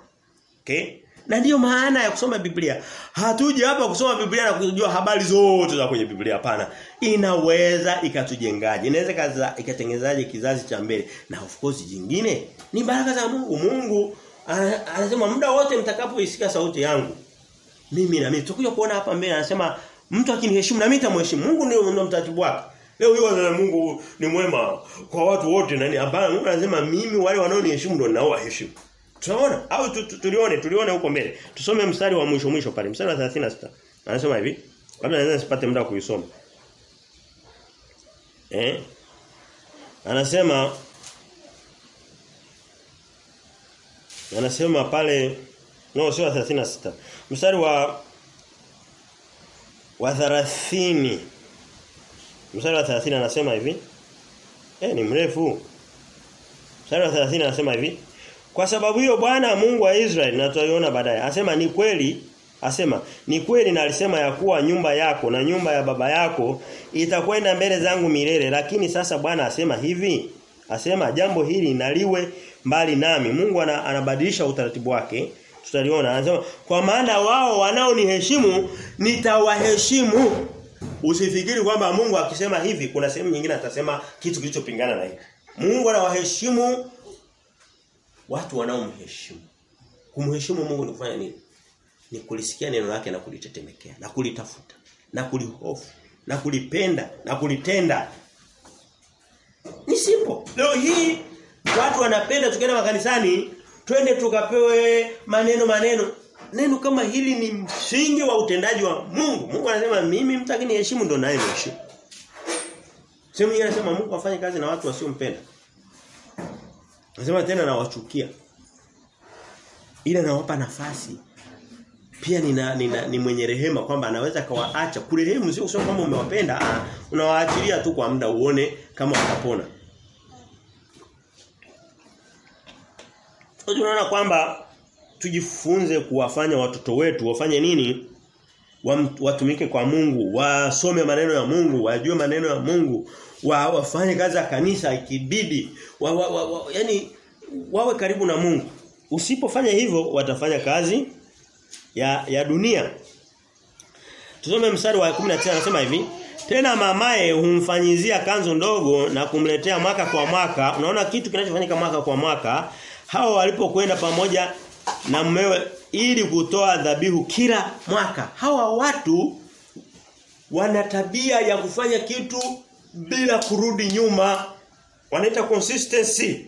Okay? Na ndiyo maana ya kusoma Biblia. Hatuji hapa kusoma Biblia na kujua habari zote za kwenye Biblia hapana. Inaweza ikatujengaje? Inaweza ikatengenezaje kizazi cha mbele? Na of course jingine ni baraka za Mungu. Mungu anasema muda wote mtakapoisikia sauti yangu mimi na mimi. Tutakuja kuona hapa mbele anasema mtu akiniheshimu na mimi nitamheshimu. Mungu ndio ndio mtaratibu wake. Leo hiyo Mungu ni mwema kwa watu wote nani hapana Mungu anasema mimi wale wanaoniheshimu ndio nao waheshimu. Tunaona au tu, tu, tulione tulione huko mbele. Tusome mstari wa mwisho mwisho pale mstari wa 36. Anasema hivi. Labda naweza nisipate muda kuisoma. Eh? Anasema Anasema pale no sio 36. Mstari wa wa 30 mstari wa 30 anasema hivi. Eh ni mrefu. Mstari wa 30 anasema hivi. Kwa sababu hiyo Bwana Mungu wa Israeli na baadaye asema ni kweli asema ni kweli na alisema ya kuwa nyumba yako na nyumba ya baba yako itakwenda mbele zangu milele. Lakini sasa Bwana asema hivi asema jambo hili naliwe mbali nami. Mungu anabadilisha utaratibu wake tutaliona anasema kwa maana wao wanaoniheshimu nitawaheshimu usifikiri kwamba Mungu akisema hivi kuna sehemu nyingine atasema kitu kilichopingana na hivi Mungu anawaheshimu watu wanaomheshimu. Kumheshimu Mungu ni kufanya nini? Ni kulisikia neno lake na kulitetemekea, na kulitafuta, na kulihofu, na kulipenda, na kulitenda. Ni simple. Leo hii watu wanapenda tukienda makanisani twende tukapewe maneno maneno. Neno kama hili ni msingi wa utendaji wa Mungu. Mungu anasema mimi mtaki niheshimu ndo naye heshima Sehemu nyingine anasema Mungu afanye kazi na watu wasiompenda. Anasema tena nawachukia. Ila nawapa nafasi. Pia nina, nina ni mwenye rehema kwamba anaweza kawaacha. Kurehemu sio kusema kwamba umewapenda, ah, unawaachilia tu kwa muda uone kama watapona. Tunaona kwamba tujifunze kuwafanya watoto wetu wafanye nini? Watumike kwa Mungu, wasome maneno ya Mungu, wajue maneno ya Mungu, wa, wafanye kazi ya kanisa ikibidi, wa, wa, wa, wa, yani wawe karibu na Mungu. Usipofanya hivyo watafanya kazi ya ya dunia. Tusome mstari wa 19 anasema hivi, tena mamae humfanyizia kanzo ndogo na kumletea mwaka kwa mwaka. Unaona kitu kinachofanyika mwaka kwa mwaka hao walipokwenda pamoja na mmewe ili kutoa dhabihu kila mwaka. Hawa watu wana tabia ya kufanya kitu bila kurudi nyuma. Wanaita consistency.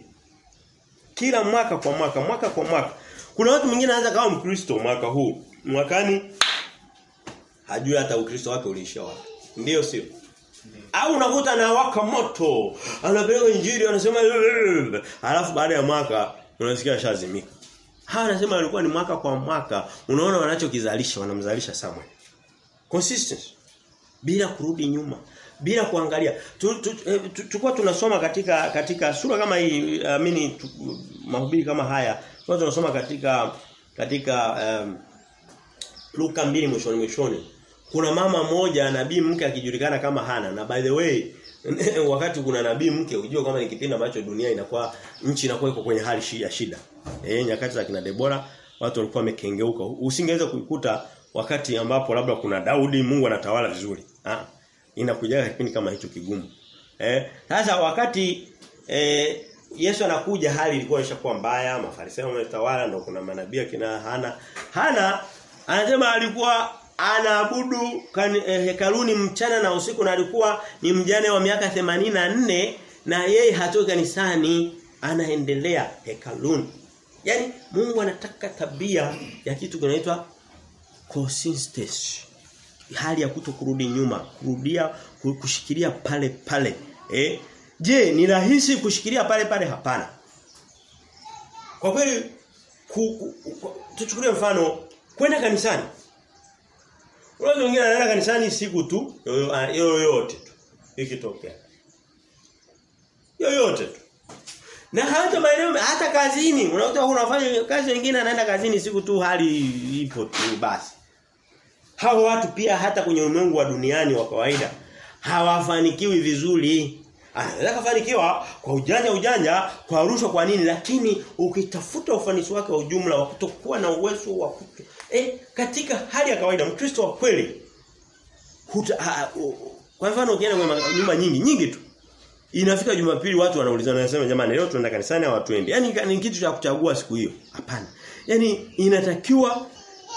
Kila mwaka kwa mwaka, mwaka kwa mwaka. Kuna watu mwingine anaweza kama Mkristo mwaka huu. Mwakani hajui hata Ukristo wake uliisha wapi. Ndio sio? Au unakuta na waka moto, anapeleka injili anasema alafu baada ya mwaka unasikia shazimika. Hawa anasema alikuwa ni mwaka kwa mwaka, unaona wanachokizalisha, wanamzalisha Samuel. Consistency. Bila kurudi nyuma, bila kuangalia. Tulikuwa tunasoma katika katika sura kama hii, amini mahubiri kama haya, tulikuwa tunasoma katika katika um, Luka mbili mwishoni mwishoni. Kuna mama moja nabii mke akijulikana kama Hana na by the way [LAUGHS] wakati kuna nabii mke unajua kama ni kipindi ambacho dunia inakuwa nchi inakuwa iko kwenye hali ya shida. Eh nyakati za kina Debora watu walikuwa wamekengeuka. Usingeweza kuikuta wakati ambapo labda kuna Daudi Mungu anatawala vizuri. Ah inakuja kipindi kama hicho kigumu. Eh sasa wakati eh Yesu anakuja hali ilikuwa ishakuwa mbaya, mafarisayo wametawala ndio kuna manabii kina Hana. Hana anasema alikuwa anaabudu eh, hekaluni mchana na usiku na alikuwa ni mjane wa miaka 84 na yeye hatoki kanisani anaendelea hekaluni. Yaani Mungu anataka tabia ya kitu kinaitwa consistency. Hali ya kuto kurudi nyuma, kurudia kushikilia pale pale. Eh? Je, ni rahisi kushikilia pale pale hapana. Kwa kweli tuchukulie mfano kwenda kanisani Unaweza wengine anaenda kanisani siku tu yoyote tu. Ikitokea. Yoyote tu. Na hata maeneo hata kazini unakuta unafanya kazi nyingine anaenda kazini siku tu hali ipo tu basi. Hao watu pia hata kwenye ulimwengu wa duniani wa kawaida hawafanikiwi vizuri. Anaweza kufanikiwa kwa ujanja ujanja, kwa rushwa kwa nini lakini ukitafuta ufanisi wake wa ujumla wa kutokuwa na uwezo wa Eh, katika hali ya kawaida Mkristo wa kweli huta, ha, uh, kwa mfano ukienda kwa nyumba nyingi nyingi tu inafika Jumapili watu wanaulizana wanasema jamani leo tunaenda kanisani au hatuendi. Yaani ni kitu cha kuchagua siku hiyo. Hapana. Yaani inatakiwa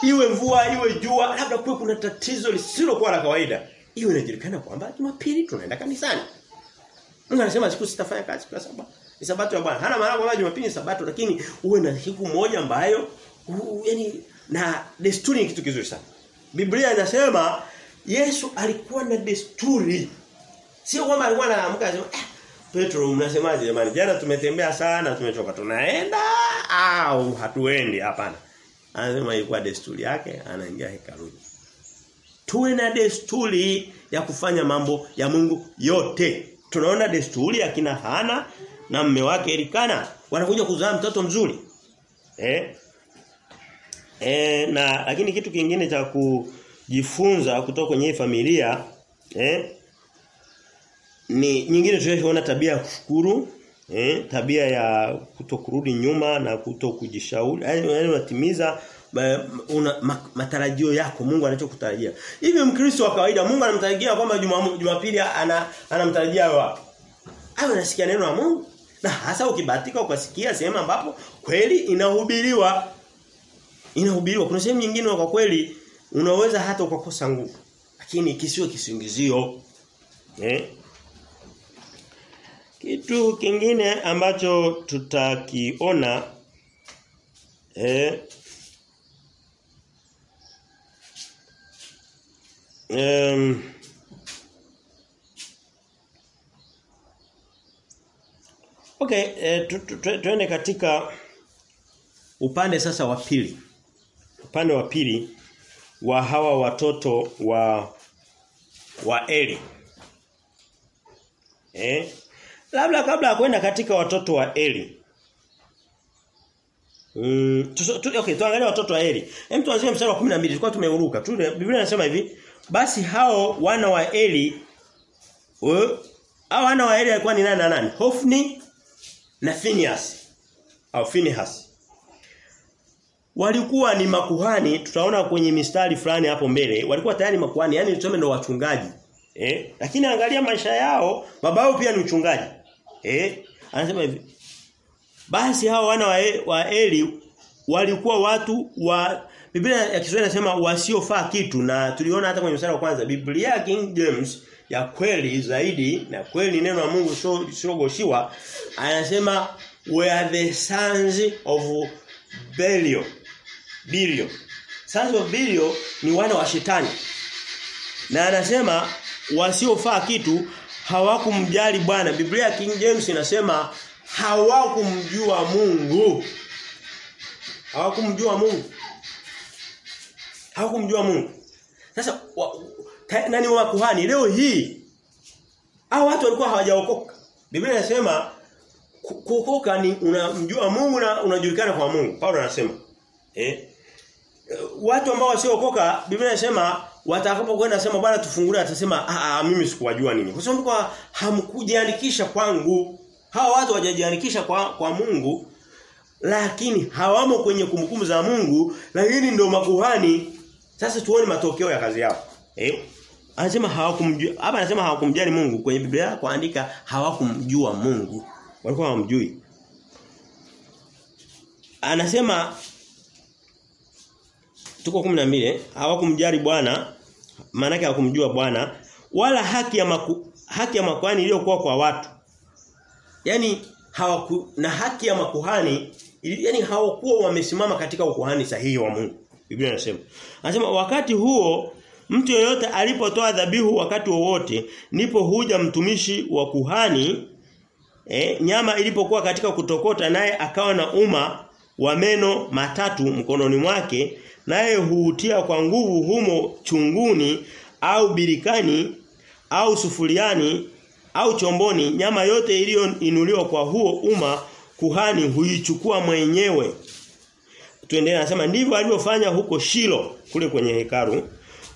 iwe mvua iwe jua labda kuwe kuna tatizo lisilokuwa la kawaida. Iwe inajulikana kwamba Jumapili tunaenda kanisani. Mungu anasema siku sitafanya kazi kwa sababu ni sabato ya Bwana. Hana maana kwamba Jumapili ni sabato lakini uwe na siku moja ambayo yaani na desturi ni kitu kizuri sana. Biblia inasema Yesu alikuwa na desturi. Sio kwamba alikuwa anaamka anasema eh, Petro mnasemaje jamani? Jana tumetembea sana tumechoka tunaenda au hatuendi hapana. Anasema ilikuwa desturi yake anaingia hekaluni. Tuwe na desturi ya kufanya mambo ya Mungu yote. Tunaona desturi ya kina Hana na mme wake Elikana wanakuja kuzaa mtoto mzuri. Eh? E, na lakini kitu kingine cha kujifunza kutoka kwenye familia eh ni nyingine tunayoona tabia ya kushukuru eh tabia ya kutokurudi nyuma na kutokujishauri yaani unatimiza una matarajio yako Mungu anachokutarajia. Hivi Mkristo wa kawaida Mungu anamtarajia kwamba Jumapili ana anamtarajia wapi? Awe anasikia neno la Mungu. Na hasa ukibahatika ukasikia sehemu ambapo kweli inahubiriwa inahubiriwa. Kuna sehemu nyingine kwa kweli unaweza hata ukakosa nguvu. Lakini kisiwe kisingizio. Eh? Kitu kingine ambacho tutakiona eh um, Okay, eh, tu, tu, tu, tuende katika upande sasa wa pili. Upande wa pili wa hawa watoto wa wa Eli. Eh? Labda kabla ya kwenda katika watoto wa Eli. Mm, tu, tu, okay, tuangalie watoto wa Eli. Hem tuanzie mstari wa 12. Tulikuwa tumeuruka. Tu Biblia inasema hivi, basi hao wana wa Eli uh, hao wana wa Eli alikuwa ni nani na nani? Hofni na Phineas au Phinehas walikuwa ni makuhani tutaona kwenye mistari fulani hapo mbele walikuwa tayari makuhani yani tuseme ndo wachungaji eh? Lakini angalia maisha yao babao pia ni mchungaji eh? Anasema hivi basi hao wana wa, e, wa Eli walikuwa watu wa Biblia ya Kiswahili inasema wasiofaa kitu na tuliona hata kwenye mstari wa kwanza Biblia ya King James ya kweli zaidi na kweli neno la Mungu sio anasema were the sons of Belial Belial sons of bilio ni wana wa shetani. Na anasema wasiofaa kitu hawakumjali Bwana. Biblia King James inasema hawakumjua Mungu. Hawakumjua Mungu. Hawakumjua Mungu. Sasa wa, ta, nani wa kuhani? Leo hii hao watu walikuwa hawajaokoka. Biblia inasema kuokoka ni unamjua Mungu na unajulikana kwa Mungu. Paulo anasema eh watu ambao wasiookoka Biblia inasema watakapokwenda sema bwana tufungulie atasema ah mimi sikuwajua nini. Kwa sababu kwa hamkujiandikisha kwangu. Hawa watu hawajajiandikisha kwa kwa Mungu lakini hawamo kwenye kumbukumbu za Mungu lakini ndio makuhani. Sasa tuone matokeo ya kazi yao. Eh? Anasema hawakumjua hapa anasema hawakumjali Mungu. Kwenye Biblia kuandika hawakumjua Mungu. Walikuwa hawamjui. Anasema tuko 12 hawakumjali Bwana maana yake hawakumjua Bwana wala haki ya maku, haki ya makuhani iliyokuwa kwa watu. Yani hawaku na haki ya makuhani yani hawakuwa wamesimama katika ukuhani sahihi wa Mungu. Biblia inasema anasema wakati huo mtu yoyote alipotoa dhabihu wakati wowote nipo huja mtumishi wa kuhani eh, nyama ilipokuwa katika kutokota naye akawa na uma wa meno matatu mkononi mwake naye huutia kwa nguvu humo chunguni au birikani au sufuriani au chomboni. Nyama yote iliyoinuliwa kwa huo uma kuhani huichukua mwenyewe. Tuendelee nasema ndivyo alivyofanya huko Shilo kule kwenye hekaru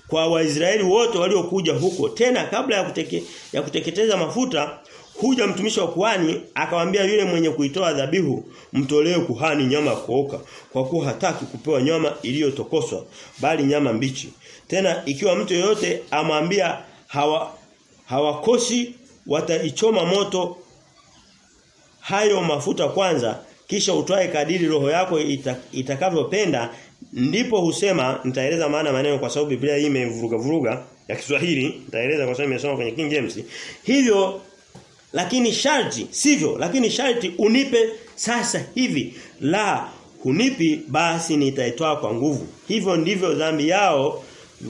kwa Waisraeli wote waliokuja huko. Tena kabla ya kuteke, ya kuteketeza mafuta huja mtumishi wa kuhani akamwambia yule mwenye kuitoa dhabihu mtolee kuhani nyama kuoka kwa kuwa hataki kupewa nyama iliyotokoswa bali nyama mbichi. Tena ikiwa mtu yeyote amwambia hawa hawakosi wataichoma moto hayo mafuta kwanza kisha utwae kadiri roho yako ita, itakavyopenda. Ndipo husema nitaeleza maana maneno kwa sababu Biblia hii imevuruga vuruga ya Kiswahili nitaeleza kwa sababu nimesoma kwenye King James. Hivyo lakini sharti sivyo lakini sharti unipe sasa hivi. La hunipi basi nitaitoa kwa nguvu. Hivyo ndivyo dhambi yao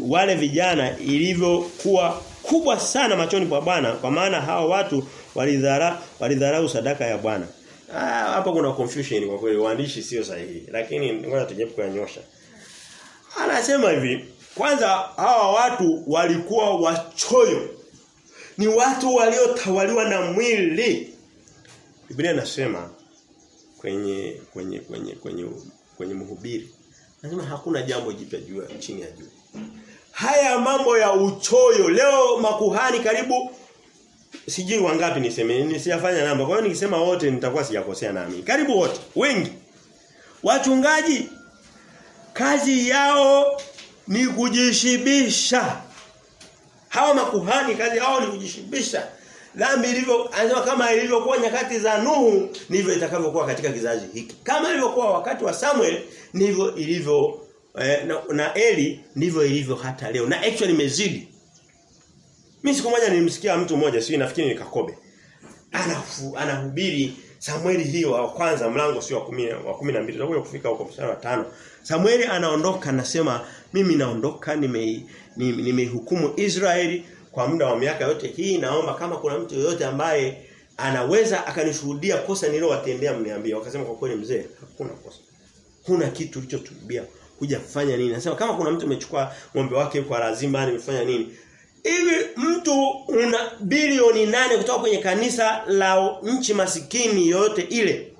wale vijana ilivyokuwa kubwa sana machoni kwa Bwana kwa maana hao watu walidhara walidharau sadaka ya Bwana. Ah hapa kuna confusion kwa kweli uandishi sio sahihi. Lakini ngoja tujaribu kuyanyosha. Anasema hivi kwanza hawa watu walikuwa wachoyo ni watu waliotawaliwa na mwili. Biblia inasema kwenye kwenye kwenye kwenye kwenye mhubiri. Anasema hakuna jambo jipya juu chini ya juu haya mambo ya uchoyo. Leo makuhani karibu sijui wangapi niseme nisiyafanya namba. Kwa hiyo nikisema wote nitakuwa sijakosea nami. Karibu wote wengi. Wachungaji kazi yao ni kujishibisha hawa makuhani kazi yao ni kujishibisha dhambi ilivyo anasema kama ilivyokuwa nyakati za Nuhu ndivyo itakavyokuwa katika kizazi hiki. Kama ilivyokuwa wakati wa Samuel ndivyo ilivyo eh, na, na Eli ndivyo ilivyo hata leo. Na actually imezidi. Mimi siku moja nilimsikia mtu mmoja sio nafikiri ni Kakobe. Anahubiri Samueli hiyo wa kwanza mlango sio wa 10 wa 12 tutakuja kufika huko mstari wa tano. Samueli anaondoka nasema mimi naondoka nime nimehukumu nime Israeli kwa muda wa miaka yote hii. Naomba kama kuna mtu yoyote ambaye anaweza akanishuhudia kosa nililowatendea mniambie. Wakasema kwa kweli mzee hakuna kosa. Kuna kitu ulichotubia. Kuja kufanya nini? Anasema kama kuna mtu amechukua ng'ombe wake kwa lazima nimefanya nini Hivi mtu una bilioni nane kutoka kwenye kanisa la nchi masikini yote ile.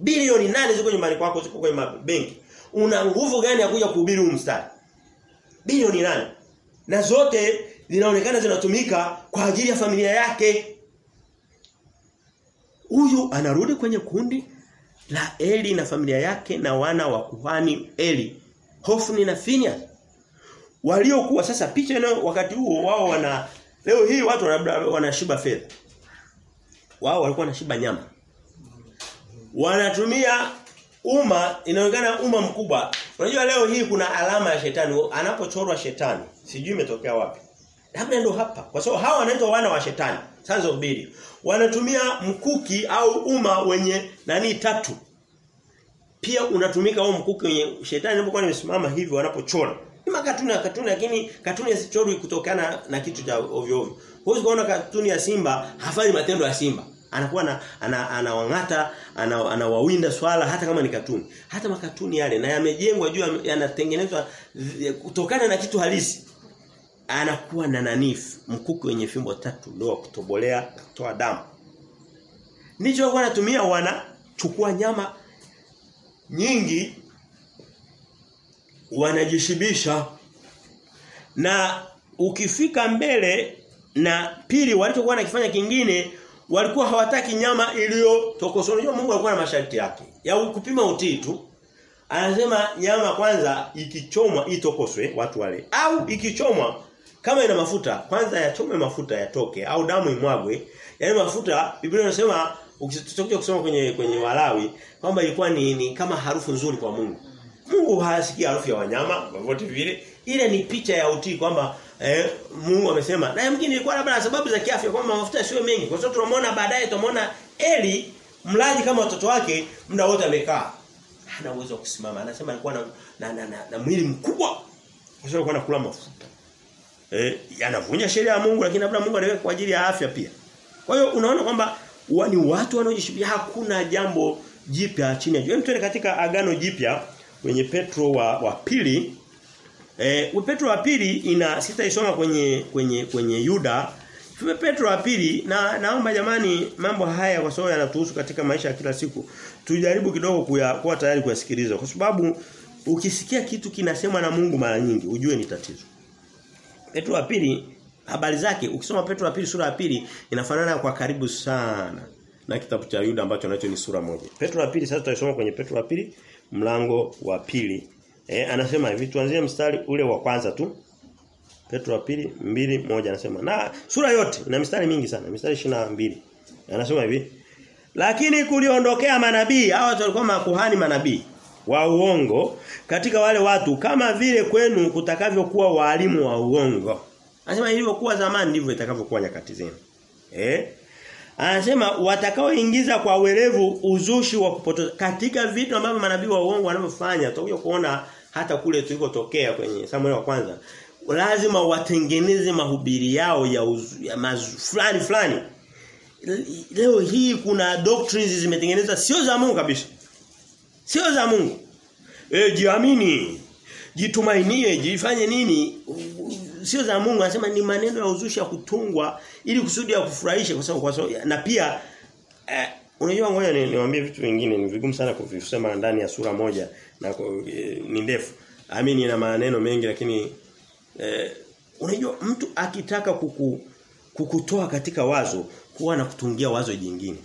Bilioni nane ziko nyumbani kwako ziko kwenye mabenki. Una nguvu gani ya kuja kuhubiri huu mstari? Bilioni nane. Na zote zinaonekana zinatumika kwa ajili ya familia yake. Huyu anarudi kwenye kundi la Eli na familia yake na wana wa kuhani Eli, Hofni na Phineas waliokuwa sasa picha ina wakati huo wao wana leo hii watu wanashiba fedha. Wao walikuwa wanashiba nyama. Wanatumia umma inaonekana umma mkubwa. Unajua leo hii kuna alama ya shetani anapochorwa shetani. Sijui imetokea wapi. Labda ndo hapa. Kwa sababu hawa wanaitwa wana wa shetani. Sons of Bili. Wanatumia mkuki au umma wenye nani tatu. Pia unatumika huo mkuki wenye shetani anapokuwa nimesimama hivi wanapochora. Ni makatuni ya katuni lakini katuni yasichorwi kutokana na kitu cha ovyo ovyo. Huwezi kuona katuni ya simba hafanyi matendo ya simba. Anakuwa na anawangata, ana anawawinda ana swala hata kama ni katuni. Hata makatuni yale na yamejengwa juu yanatengenezwa kutokana na kitu halisi. Anakuwa na nanifu, mkuki wenye fimbo tatu ndio kutobolea kutoa damu. Nicho wanatumia wana chukua nyama nyingi wanajishibisha. Na ukifika mbele na pili walichokuwa nakifanya kingine walikuwa hawataki nyama iliyotokoswa unajua Mungu alikuwa na masharti yake ya kupima utii tu. Anasema nyama kwanza ikichomwa itokoswe watu wale. Au ikichomwa kama ina mafuta kwanza yachome mafuta yatoke au damu imwagwe. Yani mafuta Biblia inasema ukitokuja kusoma kwenye kwenye Walawi kwamba ilikuwa ni, ni kama harufu nzuri kwa Mungu Mungu hasikii harufu ya wanyama vyovyote vile. Ile ni picha ya utii kwamba eh, Mungu amesema. Na yamkini ilikuwa labda sababu za kiafya kwamba mafuta sio mengi. Kwa sababu tunamwona baadaye tunamwona Eli mlaji kama watoto wake muda wote amekaa. Hana uwezo wa kusimama. Anasema alikuwa na na, na, na, na mwili mkubwa. Kwa sababu alikuwa anakula mafuta. Eh, yanavunja sheria ya Mungu lakini labda Mungu anaweka kwa ajili ya afya pia. Kwa hiyo unaona kwamba ni watu wanaojishibia hakuna jambo jipya chini ya jua. Twende katika agano jipya kwenye Petro wa, wa pili. Eh Petro wa pili ina sitaisoma kwenye kwenye kwenye Yuda. Tume Petro wa pili na naomba jamani mambo haya kwa sababu yanatuhusu katika maisha ya kila siku. Tujaribu kidogo kuya, kuwa tayari kuyasikiliza kwa sababu ukisikia kitu kinasemwa na Mungu mara nyingi ujue ni tatizo. Petro wa pili habari zake ukisoma Petro wa pili sura ya pili inafanana kwa karibu sana na kitabu cha Yuda ambacho nacho ni sura moja. Petro wa pili sasa tutaisoma kwenye Petro wa pili mlango wa pili. E, anasema hivi tuanzie mstari ule wa kwanza tu. Petro wa pili mbili moja anasema na sura yote na mistari mingi sana, mistari 22. Anasema hivi lakini kuliondokea manabii, hao watu walikuwa makuhani manabii wa uongo katika wale watu kama vile kwenu kutakavyokuwa walimu wa uongo. Anasema ilivyokuwa zamani ndivyo itakavyokuwa nyakati zenu. Eh? Anasema watakaoingiza kwa werevu uzushi wa kupotoza katika vitu ambavyo manabii wa uongo wanavyofanya. Tutakuja kuona hata kule tulikotokea kwenye Samuel wa kwanza. Lazima watengeneze mahubiri yao ya, uzu, ya mazu, fulani fulani. Leo hii kuna doctrines zimetengenezwa sio za Mungu kabisa. Sio za Mungu. Eh jiamini. Jitumainie, jifanye nini? Sio za Mungu, anasema ni maneno ya uzushi ya kutungwa ili kusudi ya kufurahisha kwa sababu kwa na pia eh, unajua ngoja niwaambie ni vitu vingine ni vigumu sana kuvisema ndani ya sura moja na eh, ni ndefu. Amini ina maneno mengi lakini eh, unajua mtu akitaka kuku, kukutoa katika wazo huwa anakutungia wazo jingine.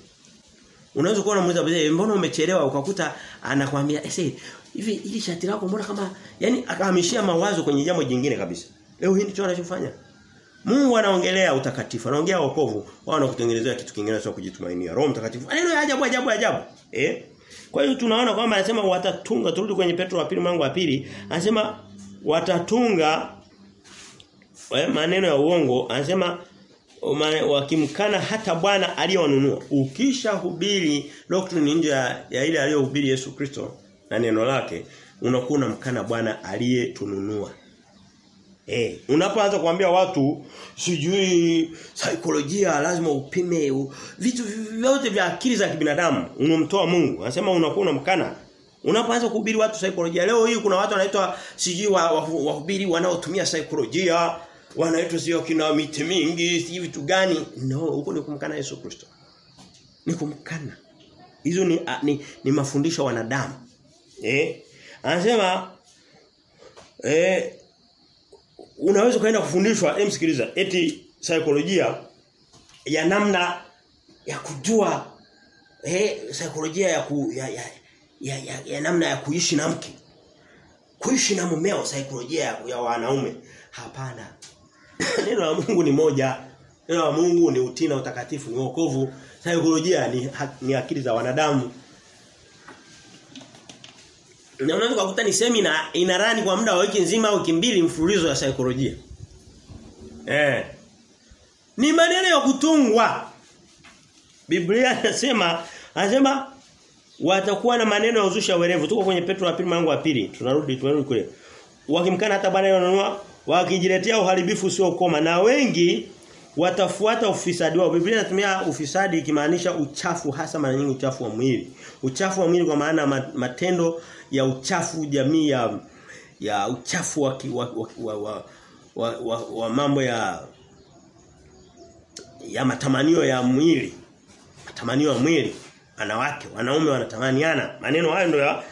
Unaweza kuwa unamuuliza mzee mbona umechelewa ukakuta anakuambia ese hivi ili shati lako mbona kama yani akahamishia mawazo kwenye jambo jingine kabisa. Leo hii ndicho anachofanya. Mungu anaongelea utakatifu, anaongea wokovu, wao wanakutengenezea kitu kingine cha kujitumainia. Roho Mtakatifu. Maneno ya ajabu ajabu ajabu. Eh? Kwa hiyo tunaona kwamba anasema watatunga turudi kwenye Petro wa pili mlango wa pili, anasema watatunga eh, maneno ya uongo, anasema wakimkana hata Bwana aliyewanunua. Ukishahubiri doctrine nje ya, ya ile aliyohubiri Yesu Kristo na neno lake, unakuwa unamkana Bwana aliyetununua. Eh, unapoanza kuambia watu sijui saikolojia lazima upime u, vitu vyote vya akili za kibinadamu unamtoa Mungu. Anasema unakuwa unamkana. Unapoanza kuhubiri watu saikolojia leo hii kuna watu wanaitwa sijui wahubiri wa, wa wanaotumia saikolojia wanaitwa sio kina miti mingi sijui vitu gani no huko ni kumkana Yesu Kristo. Ni kumkana. Hizo ni, ni ni mafundisho wanadamu. Eh? Anasema eh unaweza kaenda kufundishwa hem sikiliza eti saikolojia ya namna ya kujua eh saikolojia ya, ku, ya, ya, ya, ya, ya namna ya kuishi na mke. Kuishi na mumeo saikolojia ya, ya wanaume? Hapana. [COUGHS] Neno la Mungu ni moja. Neno la Mungu ni utina utakatifu ni wokovu. Saikolojia ni, ni akili za wanadamu na unaweza kukuta ni semina inarani kwa muda wa wiki nzima au wiki mbili mfululizo ya saikolojia. Eh. Ni maneno ya kutungwa. Biblia inasema anasema watakuwa na maneno ya uzusha werevu. Tuko kwenye Petro wa pili mlango wa pili. Tunarudi tunarudi kule. Wakimkana hata Bwana yanunua wakijiletea uharibifu sio koma na wengi watafuata ufisadi wao. Biblia inatumia ufisadi ikimaanisha uchafu hasa mara nyingi uchafu wa mwili. Uchafu wa mwili kwa maana matendo ya uchafu jamii ya ya uchafu wa wa, wa, wa, wa, wa, wa mambo ya ya matamanio ya mwili. Matamanio ya mwili. Wanawake, wanaume wanatamaniana. Maneno hayo ndio ya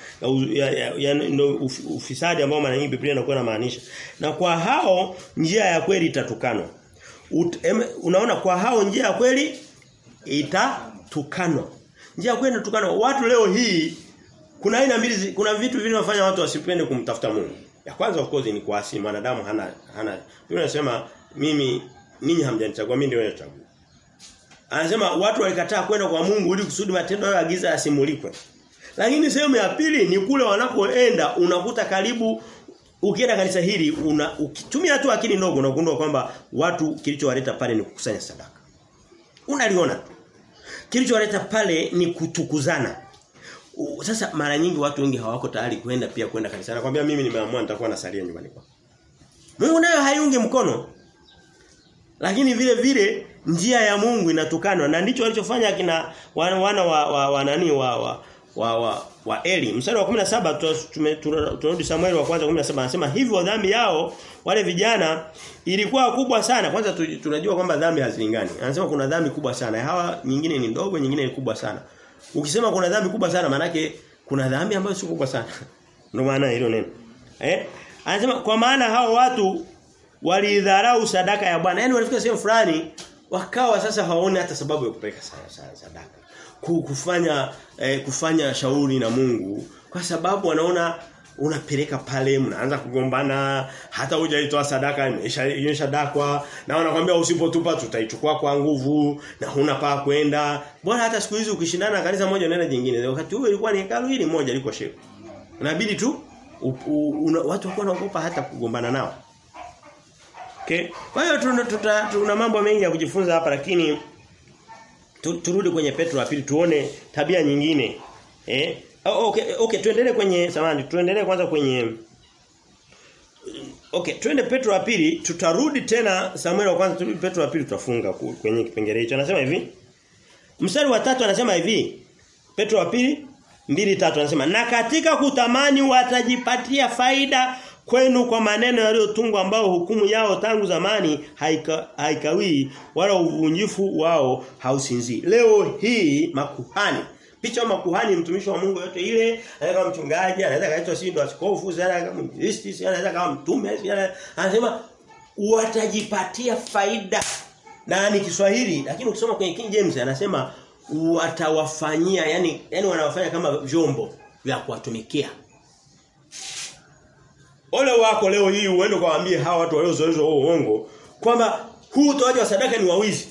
ya, ya, ya ndio ufisadi ambao mara nyingi Biblia inakuwa inamaanisha. Na kwa hao njia ya kweli itatukanwa. Ut, em, unaona kwa hao njia ya kweli itatukanwa. Njia ya kweli itatukanwa. Watu leo hii kuna aina mbili kuna vitu vinavyofanya watu wasipende kumtafuta Mungu. Ya kwanza of course ni kuasi mwanadamu hana hana. Biblia inasema mimi ninyi hamjanichagua mimi ndio nilichagua. Anasema watu walikataa kwenda kwa Mungu ili kusudi matendo ya giza yasimulikwe. Lakini sehemu ya pili ni kule wanakoenda unakuta karibu ukienda kanisa hili una ukitumia tu akili ndogo unagundua kwamba watu kilichowaleta pale ni kukusanya sadaka. Unaliona tu. Kilichowaleta pale ni kutukuzana. U, Sasa mara nyingi watu wengi hawako tayari kwenda pia kwenda kanisa. Nakwambia mimi nimeamua nitakuwa nasalia nyumbani kwangu. Mungu nayo haiungi mkono. Lakini vile vile njia ya Mungu inatukanwa na ndicho walichofanya kina wana, wana wa, wa, wa nani wa wa wa, wa, wa Eli. Mstari wa 17 tunarudi Samueli wa kwanza 17 anasema hivyo dhambi yao wale vijana ilikuwa kubwa sana. Kwanza tunajua kwamba dhambi hazilingani. Anasema kuna dhambi kubwa sana. Hawa nyingine ni ndogo, nyingine ni kubwa sana. Ukisema kuna dhambi kubwa sana maana kuna dhambi ambayo si kubwa sana. [LAUGHS] Ndio maana hilo neno. Eh? Anasema kwa maana hao watu walidharau sadaka ya Bwana. Yaani walifika sehemu fulani wakawa sasa hawaoni hata sababu ya kupeleka sadaka. Kufanya eh, kufanya shauri na Mungu kwa sababu wanaona unapeleka pale mnaanza kugombana hata hujaitoa sadaka imeshaonyesha dakwa na wanakuambia usipotupa tutaichukua kwa nguvu na huna pa kwenda. Bora hata siku hizi ukishindana kanisa moja unaenda jingine. Wakati huo ilikuwa ni hekalu hili moja liko shehe inabidi tu u, u, una, watu wako wanaogopa hata kugombana nao. Okay? Kwa hiyo tuna mambo mengi ya kujifunza hapa lakini tu, turudi kwenye Petro wa pili tuone tabia nyingine eh Oh, okay, okay, tuendelee kwenye samani, tuendelee kwanza kwenye Okay, twende Petro wa pili, tutarudi tena Samuel wa kwanza, turudi Petro wa pili tutafunga kwenye kipengele hicho. Anasema hivi. Mstari wa tatu anasema hivi. Petro wa pili mbili tatu anasema na katika kutamani watajipatia faida kwenu kwa maneno yaliyotungwa ambao hukumu yao tangu zamani haika, haikawii wala uvunjifu wao hausinzii. Leo hii makuhani picha makuhani mtumishi wa Mungu yote ile anaweza mchungaji anaweza kaitwa si ndo askofu anaweza kama mwinjilisti anaweza kama mtume anasema watajipatia faida na ni Kiswahili lakini ukisoma kwenye King James anasema watawafanyia yani yani wanawafanya kama vyombo vya kuwatumikia Ole wako leo hii uende kuwaambia hawa watu waliozoezwa huo uongo kwamba huu utoaji wa sadaka ni wawizi.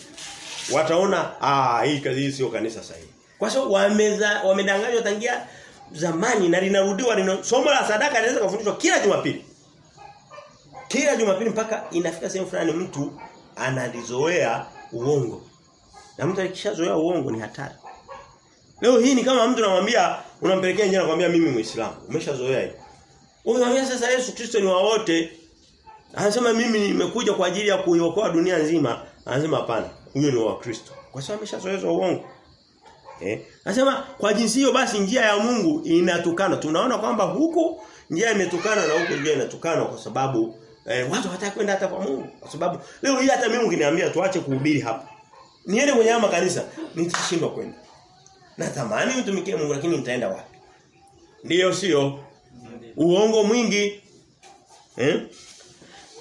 Wataona ah hii kazi hii sio kanisa sahihi. Kwa sababu wameza wamedanganywa tangia zamani na linarudiwa lina, somo la sadaka linaweza kufundishwa kila Jumapili. Kila Jumapili mpaka inafika sehemu fulani mtu analizoea uongo. Na mtu akishazoea uongo ni hatari. Leo hii ni kama mtu anamwambia unampelekea njia anakuambia mimi Muislamu. Umeshazoea hiyo. Unamwambia sasa Yesu Kristo ni wa wote. Anasema mimi nimekuja kwa ajili ya kuiokoa dunia nzima. Anasema hapana. Huyo ni wa Kristo. Kwa sababu ameshazoezwa uongo. Eh? Anasema kwa jinsi hiyo basi njia ya Mungu inatukana. Tunaona kwamba huku njia imetukana na huku njia inatukana kwa sababu eh, watu hawataka kwenda hata kwa Mungu. Kwa sababu leo hii hata mimi ukiniambia tuache kuhubiri hapa. Niende kwenye haya makanisa nitashindwa kwenda. Natamani mtumikie Mungu lakini nitaenda wapi? Ndiyo sio? Uongo mwingi. Eh?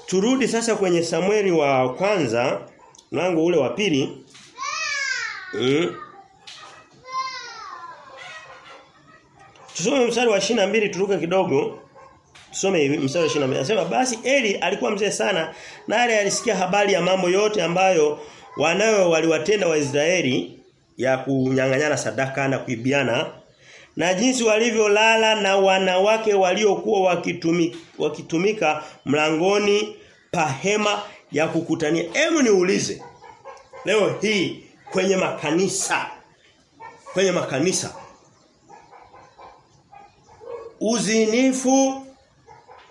Turudi sasa kwenye Samueli wa kwanza mlango ule wa pili. Mm. Tusome mstari wa 22 turuke kidogo. Tusome hivi mstari wa 22. Anasema basi Eli alikuwa mzee sana naye alisikia habari ya mambo yote ambayo wanawe waliwatenda Waisraeli ya kunyang'anyana sadaka na kuibiana na jinsi walivyolala na wanawake waliokuwa wakitumika, wakitumika mlangoni pahema ya kukutania. Hebu niulize. Leo hii kwenye makanisa kwenye makanisa uzinifu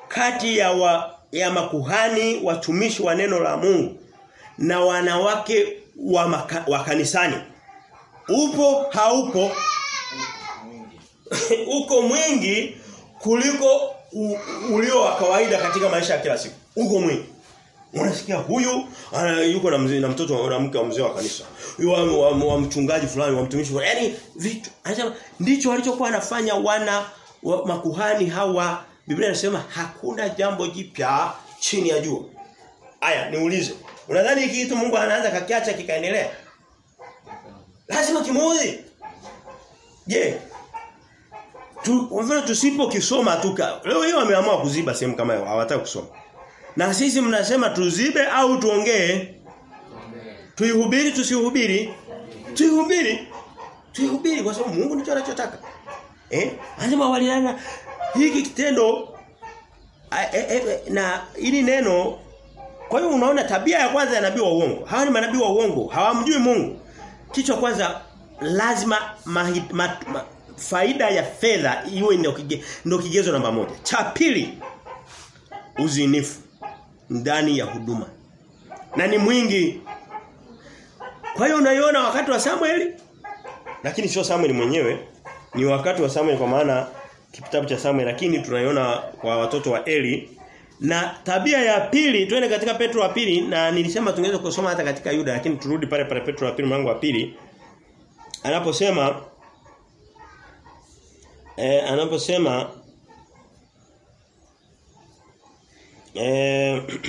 kati ya wa, ya makuhani watumishi wa neno la Mungu na wanawake wa, maka, wa kanisani upo haupo [LAUGHS] uko mwingi kuliko ulio wa kawaida katika maisha ya kila siku. Uko mwingi. Unasikia huyu ana, yuko na mzee na mtoto na mke wa mzee wa kanisa. Wa, wa, wa mchungaji fulani wa mtumishi fulani. Yaani vitu anasema ndicho alichokuwa anafanya wana wa, makuhani hawa. Biblia inasema hakuna jambo jipya chini ya jua. Aya niulize. Unadhani hiki kitu Mungu anaanza kakiacha kikaendelea? Lazima kimuudhi. Je tu kwa mfano tusipokisoma tu leo hiyo wameamua kuziba sehemu kama hiyo hawataka kusoma. Na sisi mnasema tuzibe au tuongee? Tuihubiri tusihubiri? Tuihubiri. Tuihubiri kwa sababu Mungu ndicho anachotaka. Eh? Anasema walilana hiki kitendo a, e, e, na ili neno kwa hiyo unaona tabia ya kwanza ya nabii wa uongo. Hawa ni manabii wa uongo hawamjui Mungu. Kichwa kwanza lazima mahid, ma, ma, faida ya fedha iwe ndio kige, kigezo namba moja. Cha pili uzinifu ndani ya huduma. Na ni mwingi. Kwa hiyo unaiona wakati wa Samueli lakini sio Samueli mwenyewe ni wakati wa Samuel kwa maana kitabu cha Samuel lakini tunaiona kwa watoto wa Eli na tabia ya pili twende katika Petro wa pili na nilisema tungeweza kusoma hata katika Yuda lakini turudi pale pale Petro wa pili mlango wa pili anaposema eh, anaposema eh, [CLEARS THROAT]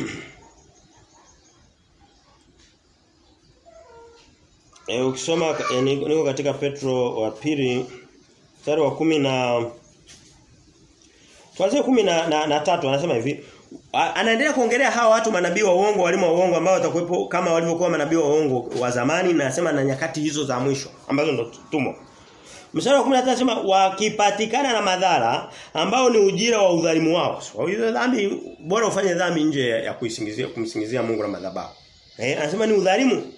eh, ukisoma eh, niko katika Petro wa pili mstari wa kumi na Tuanze kumi na, na, na tatu anasema hivi anaendelea kuongelea hawa watu manabii wa uongo walimu wa uongo ambao watakuwepo kama walivyokuwa manabii wa uongo wa zamani na anasema na nyakati hizo za mwisho ambazo ndo tumo. Mstari wa 15 anasema wakipatikana na madhara ambao ni ujira wa udhalimu wao. Kwa hiyo dhambi bora ufanye dhambi nje ya kuisingizia kumsingizia Mungu na madhabahu. Eh anasema ni udhalimu.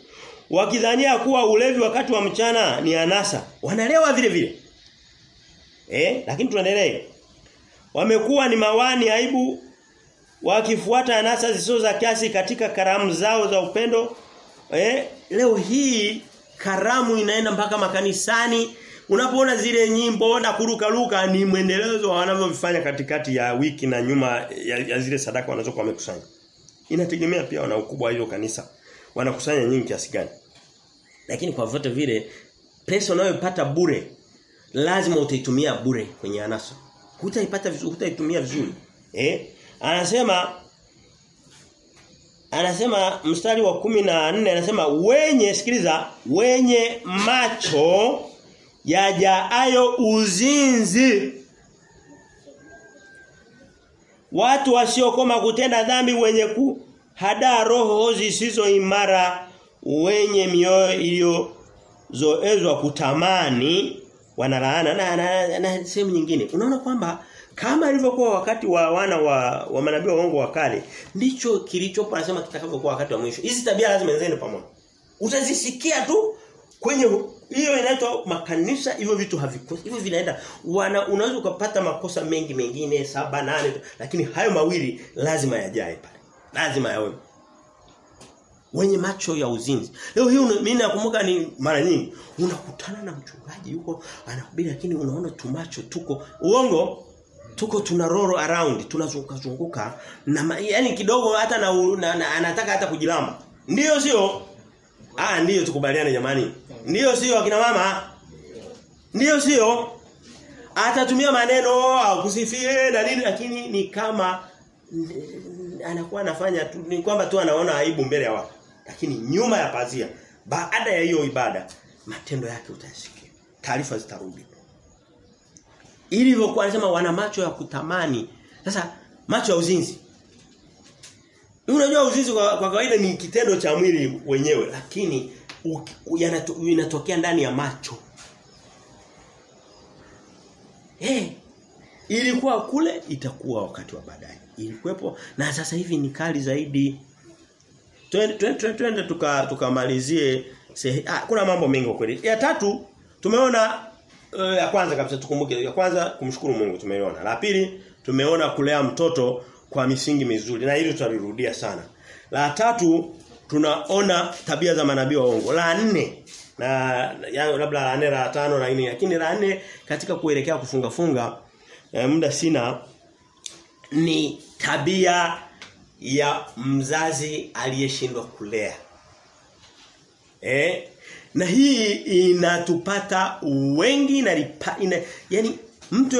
Wakidhania kuwa ulevi wakati wa mchana ni anasa. Wanalewa vile vile. Eh lakini tuendelee. Wamekuwa ni mawani aibu wakifuata anasa zisizo za kiasi katika karamu zao za upendo. Eh, leo hii karamu inaenda mpaka makanisani. Unapoona zile nyimbo na kuruka luka ni mwendelezo wa wanavyofanya katikati ya wiki na nyuma ya, ya zile sadaka wanazokuwa wamekusanya. Inategemea pia wana ukubwa hilo kanisa. Wanakusanya nyingi kiasi gani. Lakini kwa vote vile pesa unayopata bure lazima utaitumia bure kwenye anasa. Hutaipata vizuri, hutaitumia vizuri. Eh? Anasema anasema mstari wa kumi na nne anasema wenye sikiliza wenye macho yajaayo uzinzi watu wasiokoma kutenda dhambi wenye ku, hada roho zisizo imara wenye mioyo iliyo zoezwa kutamani wanalaana na, na, na, na sehemu nyingine. Unaona kwamba kama ilivyokuwa wakati wa wana wa, wa manabii wa uongo wa kale ndicho kilichopo anasema kitakavyokuwa wakati wa mwisho. Hizi tabia lazima zende pamoja. Utazisikia tu kwenye hiyo inaitwa makanisa hivyo vitu havikosi. Hivyo vinaenda wana unaweza ukapata makosa mengi mengine saba nane lakini hayo mawili lazima yajae pale. Lazima yawe wenye macho ya uzinzi. Leo hii mimi nakumbuka ni mara nyingi unakutana na mchungaji yuko anahubiri lakini unaona tumacho tuko uongo tuko tuna roro around tunazunguka zunguka na yani kidogo hata na, na, na anataka hata kujilamba. Ndiyo sio? Ah ndiyo tukubaliane jamani. ndio sio akina mama? Ndiyo sio? Atatumia maneno au kusifie na nini lakini ni kama anakuwa anafanya tu ni kwamba tu anaona aibu mbele ya watu. Lakini nyuma ya pazia baada ya hiyo ibada matendo yake utayasikia. Taarifa zitarudi. Ilivyokuwa anasema wana macho ya kutamani. Sasa macho ya uzinzi. Unajua uzinzi kwa, kwa kawaida ni kitendo cha mwili wenyewe lakini inatokea ndani ya macho. Eh. Ilikuwa kule itakuwa wakati wa baadaye. Ilikuwepo na sasa hivi ni kali zaidi. Twende twende tukamalizie tuka ah, kuna mambo mengi kweli. Ya tatu tumeona uh, ya kwanza kabisa tukumbuke ya kwanza kumshukuru Mungu tumeiona. La pili tumeona kulea mtoto kwa misingi mizuri na hili tutalirudia sana. La tatu tunaona tabia za manabii waongo. La nne na ya, labda la nne la tano na nne lakini la nne katika kuelekea kufunga funga eh, muda sina ni tabia ya mzazi aliyeshindwa kulea. Eh? Na hii inatupata wengi na ina, yani mtu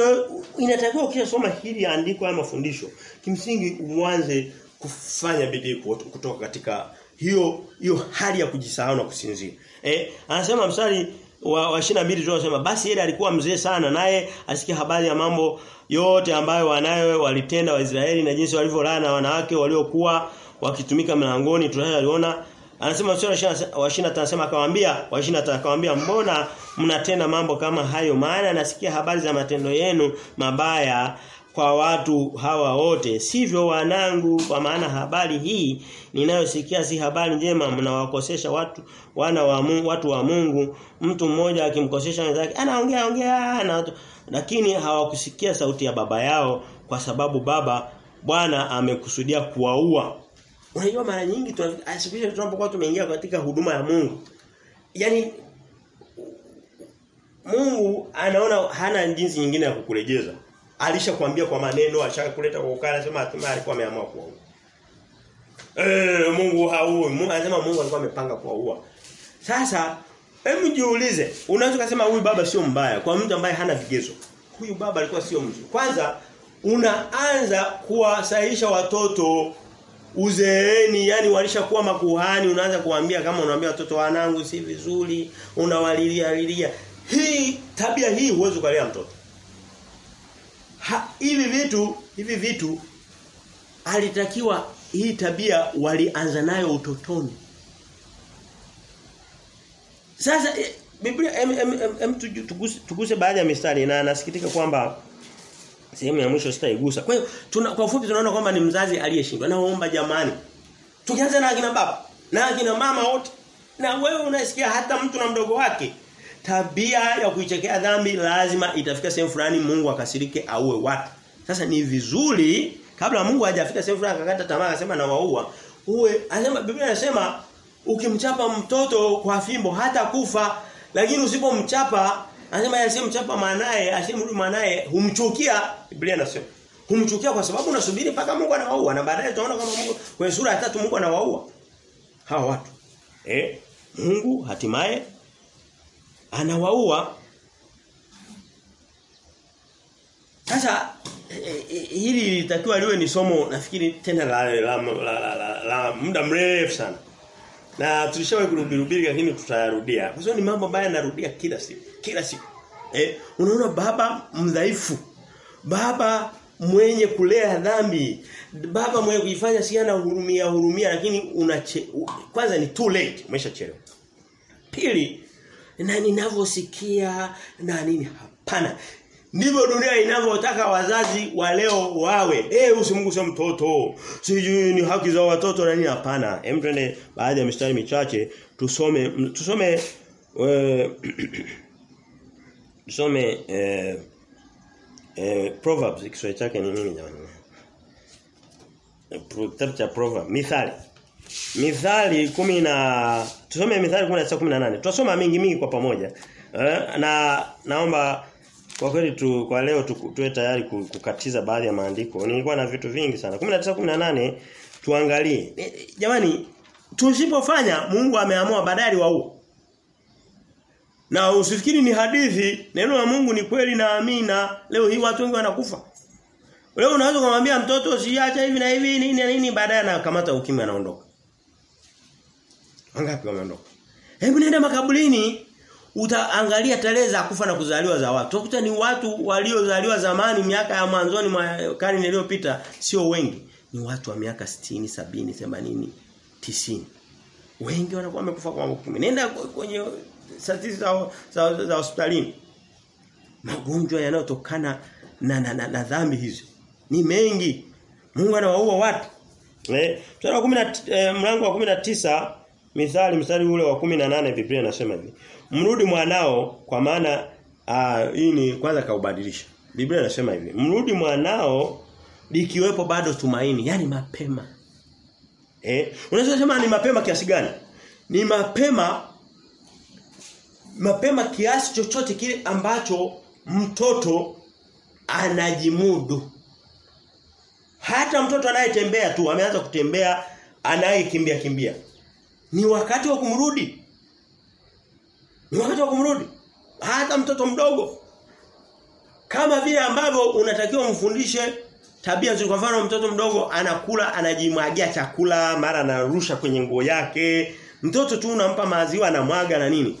inatakiwa ukishasoma hili andiko ya mafundisho kimsingi uanze kufanya bidii kutoka katika hiyo hiyo hali ya kujisahau na kusinzia. Eh, anasema mstari wa, wa 22 tunasema basi yeye alikuwa mzee sana naye asikia habari ya mambo yote ambayo wanayo walitenda Waisraeli na jinsi walivyolana wanawake waliokuwa wakitumika mlangoni tunaliona anasema mstari wa 25 anasema akamwambia wa 25 akamwambia mbona mnatenda mambo kama hayo? Maana nasikia habari za matendo yenu mabaya kwa watu hawa wote. Sivyo wanangu kwa maana habari hii ninayosikia si habari njema. Mnawakosesha watu wana wa Mungu watu wa Mungu. Mtu mmoja akimkosesha wenzake anaongea ongea na lakini hawakusikia sauti ya baba yao kwa sababu baba Bwana amekusudia kuwaua unajua mara nyingi especially tunapokuwa tumeingia katika huduma ya Mungu Yaani Mungu anaona hana jinsi nyingine ya kukurejeza alishakwambia kwa maneno ashakuleta kwa ukara sema hatimaye alikuwa ameamua kuua eh Mungu haui. Mungu anasema Mungu alikuwa amepanga kuua sasa hebu jiulize unaweza kusema huyu baba sio mbaya kwa mtu ambaye hana vigezo? Huyu baba alikuwa sio mzuri. Kwanza unaanza kuwasaisha watoto uzeeni yani walishakuwa makuhani unaanza kuambia kama unaambia watoto wanangu si vizuri unawalilia lilia. Hii tabia hii huwezi kulea mtoto. Ha, hivi vitu hivi vitu alitakiwa hii tabia walianza nayo utotoni. Sasa e, Biblia em, em, em, em tuguse, tuguse baadhi ya mistari na nasikitika kwamba sehemu ya mwisho sitaigusa. Kwa hiyo tuna kwa ufupi tunaona kwamba ni mzazi aliyeshindwa. Naomba jamani. Tukianza na akina baba na akina mama wote. Na wewe unasikia hata mtu na mdogo wake tabia ya kuichekea dhambi lazima itafika sehemu fulani Mungu akasirike auwe watu. Sasa ni vizuri kabla Mungu hajafika sehemu fulani akakata tamaa akasema na waua. Uwe anasema Biblia inasema ukimchapa mtoto kwa fimbo hata kufa lakini usipomchapa anasema asiyemchapa manaye asimrudi manaye humchukia Biblia inasema. Humchukia kwa sababu unasubiri mpaka Mungu anawaua na baadaye tunaona kama Mungu kwenye sura ya tatu Mungu anawaua hawa watu. Eh Mungu hatimaye anawaua. Sasa hili litakiwa liwe ni somo nafikiri tena la la, la, la, la, la muda mrefu sana na tulishawahi kurudirubiri lakini tutayarudia kwa sababu ni mambo ambayo yanarudia kila siku kila siku eh unaona baba mdhaifu baba mwenye kulea dhambi. Baba mwenye kuifanya si ana hurumia hurumia lakini unache, kwanza ni too late umeshachelewa. Pili na ninavyosikia na nini hapana. Ndivyo dunia inavyotaka wazazi wa leo wawe. Eh hey, usimguse mtoto. Sijui ni haki za watoto na nini hapana. Hem twende baadhi ya mistari michache tusome tusome we, [CLEARS THROAT] tusome eh, eh, Proverbs Kiswahili chake ni nini jamani? Kitabu cha Proverbs Mithali. Mithali kumi na tusome Mithali 19:18. Tutasoma mingi mingi kwa pamoja. Eh, na naomba kwa kweli tu kwa leo tu, tuwe tayari kukatiza baadhi ya maandiko. Nilikuwa na vitu vingi sana. 19 18 tuangalie. E, jamani tusipofanya Mungu ameamua badali wa huo. Na usifikiri ni hadithi, neno la Mungu ni kweli na amina. Leo hii watu wengi wanakufa. Leo unaweza kumwambia mtoto usiache hivi na hivi nini na nini baadaye anakamata ukimwi anaondoka. Wangapi wameondoka? Hebu nenda makaburini utaangalia tarehe za kufa na kuzaliwa za watu. Utakuta ni watu waliozaliwa zamani miaka ya mwanzoni mwa karne iliyopita sio wengi. Ni watu wa miaka 60, 70, 80, 90. Wengi wanakuwa wamekufa kwa ukimwi. Nenda kwenye statistics za za, za hospitalini. Magonjwa yanayotokana na na, na, na dhambi hizo ni mengi. Mungu anawaua watu. Eh, mstari wa 10 eh, mlango wa 19 Mithali mstari ule wa 18 Biblia inasema hivi. Mrudi mwanao kwa maana uh, hii ni kwanza kaubadilisha. Biblia inasema hivi. Mrudi mwanao likiwepo bado tumaini, yani mapema. Eh, unaweza ni mapema kiasi gani? Ni mapema mapema kiasi chochote kile ambacho mtoto anajimudu. Hata mtoto anayetembea tu ameanza kutembea anayekimbia kimbia. Ni wakati wa kumrudi. Ni wakati wa kumrudi. Hata mtoto mdogo. Kama vile ambavyo unatakiwa mfundishe tabia nzuri kwa mfano mtoto mdogo anakula anajimwagia chakula mara anarusha kwenye nguo yake. Mtoto tu unampa maziwa anamwaga na nini?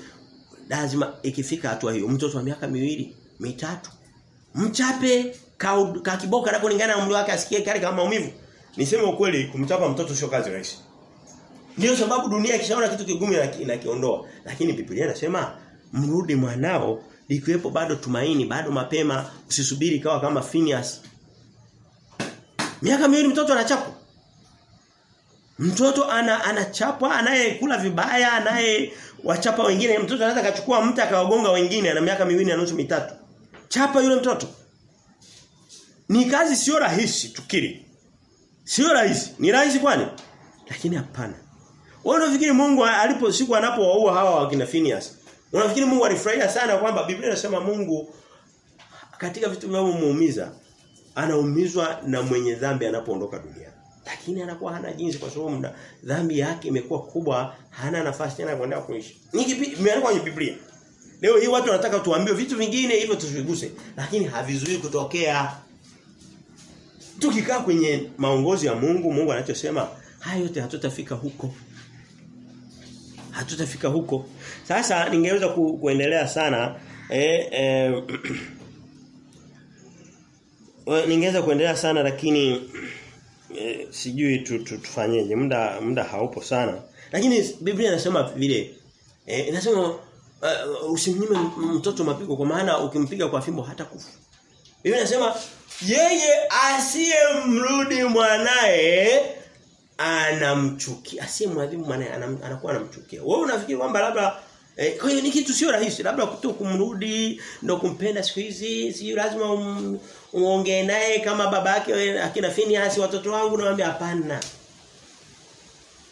Lazima ikifika hatua hiyo mtoto wa miaka miwili, mitatu mchape ka, ka na kulingana na umri wake asikie kale kama maumivu. Niseme ukweli kumchapa mtoto sio kazi rahisi. Ndio sababu dunia ikishaona kitu kigumu inakiondoa. Lakini Biblia inasema mrudi mwanao likiwepo bado tumaini, bado mapema, usisubiri kawa kama Phineas. Miaka miwili mtoto anachapwa. Mtoto ana anachapwa, anayekula vibaya, anaye wachapa wengine, mtoto anaweza kachukua mtu akawagonga wengine ana miaka miwili na nusu mitatu. Chapa yule mtoto. Ni kazi sio rahisi tukiri. Sio rahisi. Ni rahisi kwani? Lakini hapana. Wewe unafikiri Mungu alipo siku anapowaua hawa wakina Phineas. Unafikiri Mungu alifurahia sana kwamba Biblia inasema Mungu katika vitu vinavyomuumiza anaumizwa na mwenye dhambi anapoondoka duniani. Lakini anakuwa hana jinsi kwa sababu dhambi yake imekuwa kubwa, hana nafasi tena kuendelea kuishi. Niki imeandikwa kwenye Biblia. Leo hii watu wanataka tuambiwe vitu vingine hivyo tusiviguse, lakini havizuii kutokea. Tukikaa kwenye maongozi ya Mungu, Mungu anachosema, haya yote hatutafika huko. Hatutafika huko. Sasa ningeweza ku, kuendelea sana eh, eh [CLEARS THROAT] ningeweza kuendelea sana lakini [CLEARS THROAT] eh, sijui tu, tu, tufanyeje. Muda muda haupo sana. Lakini Biblia inasema vile eh, inasema uh, usimnyime mtoto mapigo kwa maana ukimpiga kwa fimbo hata kufa Biblia inasema yeye asiyemrudi mwanae anamchukia asiyemwadhibu mwanae anam, anakuwa anamchukia wewe unafikiri kwamba labda Eh, kwa hiyo ni kitu sio rahisi labda kuto kumrudi ndo kumpenda siku hizi si lazima um, naye kama babake akina Phineas watoto wangu naambia hapana.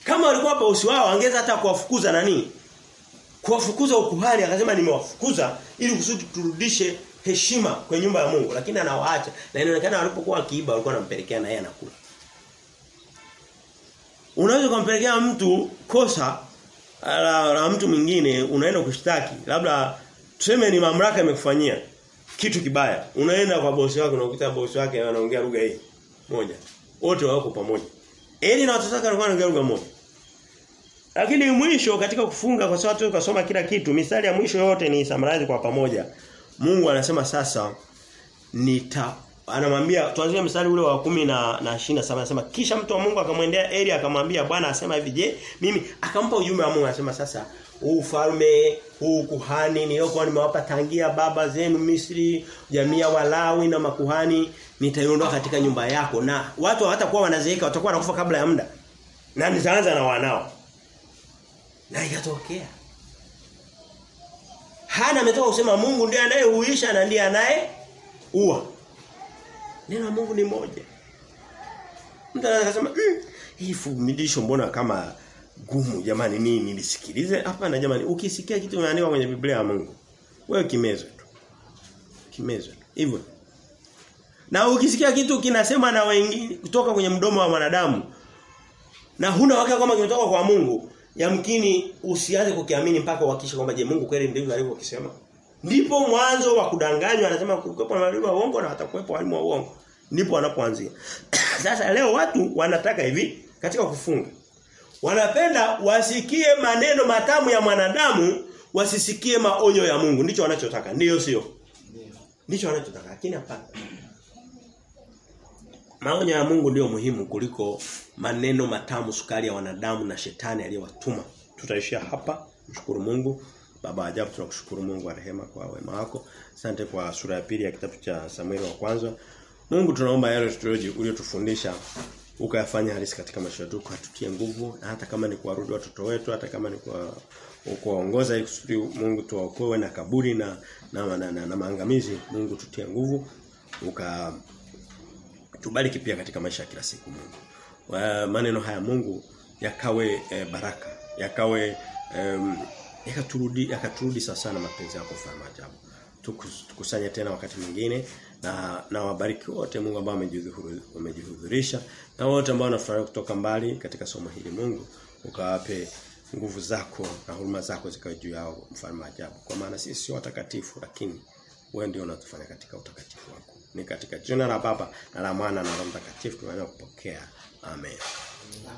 Kama walikuwa bosi wao angeza hata kuwafukuza nani? Kuwafukuza ukuhani akasema nimewafukuza ili kusudi turudishe heshima kwenye nyumba ya Mungu lakini anawaacha na inaonekana walipokuwa wakiiba walikuwa wanampelekea na yeye anakula. Unaweza kumpelekea mtu kosa la, la mtu mwingine unaenda kushtaki. Labda tuseme ni mamlaka imekufanyia kitu kibaya. Unaenda kwa bosi wako unakuta bosi wake anaongea lugha hii moja. Wote wako pamoja. Eli na watoto wake walikuwa wanaongea lugha moja. Lakini mwisho katika kufunga kwa sababu tukasoma kila kitu misali ya mwisho yote ni summarize kwa pamoja. Mungu anasema sasa nita anamwambia tuanzie mstari ule wa kumi na na 27 anasema kisha mtu wa Mungu akamwendea Eli akamwambia Bwana asema hivi je mimi akampa ujumbe wa Mungu anasema sasa huu ufalme huu kuhani niliokuwa nimewapa tangia baba zenu Misri jamii ya Walawi na makuhani nitaiondoa katika nyumba yako. Na watu hawatakuwa wanazeeka watakuwa wanakufa kabla ya muda. Na nitaanza na wanao. Na ikatokea Hana ametoka kusema Mungu ndiye anayehuisha na ndiye anaye ua. Neno la Mungu ni moja. Mtu anaweza kusema mm, hii fundisho mbona kama gumu jamani mimi nilisikilize hapa na jamani ukisikia kitu kimeandikwa kwenye Biblia ya Mungu wewe kimezo tu. Kimezo tu. Hivyo. Na ukisikia kitu kinasema na wengine kutoka kwenye mdomo wa mwanadamu na huna hakika kama kimetoka kwa Mungu yamkini usianze kukiamini mpaka uhakikishe kwamba je Mungu kweli ndivyo alivyokisema. Ndipo mwanzo wa kudanganywa anasema kulikuwa na walimu wa uongo na watakuwepo walimu wa uongo. Ndipo wanapoanzia. [CLEARS THROAT] Sasa leo watu wanataka hivi katika kufunga. Wanapenda wasikie maneno matamu ya mwanadamu wasisikie maonyo ya Mungu. Ndicho wanachotaka. Ndiyo sio? Ndicho wanachotaka. Lakini hapana. Maonyo ya Mungu ndio muhimu kuliko maneno matamu sukari ya wanadamu na shetani aliyowatuma. Tutaishia hapa. Mshukuru Mungu. Baba ajabu tunakushukuru Mungu wa rehema kwa wema wako. Asante kwa sura ya pili ya kitabu cha Samuel wa kwanza. Mungu tunaomba yale uliyotufundisha ukayafanya halisi katika maisha yetu katutie nguvu na hata kama ni kuwarudi watoto wetu hata kama ni kwa kuwaongoza ili Mungu tuwaokoe na kaburi na na, na, na, na maangamizi Mungu tutie nguvu uka tubariki pia katika maisha ya kila siku Mungu. Maneno haya Mungu yakawe e, baraka, yakawe um, yakaturudi yakaturudi sasa na mapenzi yako kwa maajabu. Tukusanye tena wakati mwingine. Na na wabariki wote Mungu ambao wamejihudhurisha na wote ambao wanafurahi kutoka mbali katika somo hili Mungu ukawape nguvu zako na huruma zako zikawe juu yao mfalme ajabu. Kwa maana sisi sio watakatifu lakini wewe ndio unatufanya katika utakatifu wako. Ni katika jina la Baba na la Mwana na la Mtakatifu tunaweza kupokea. Amen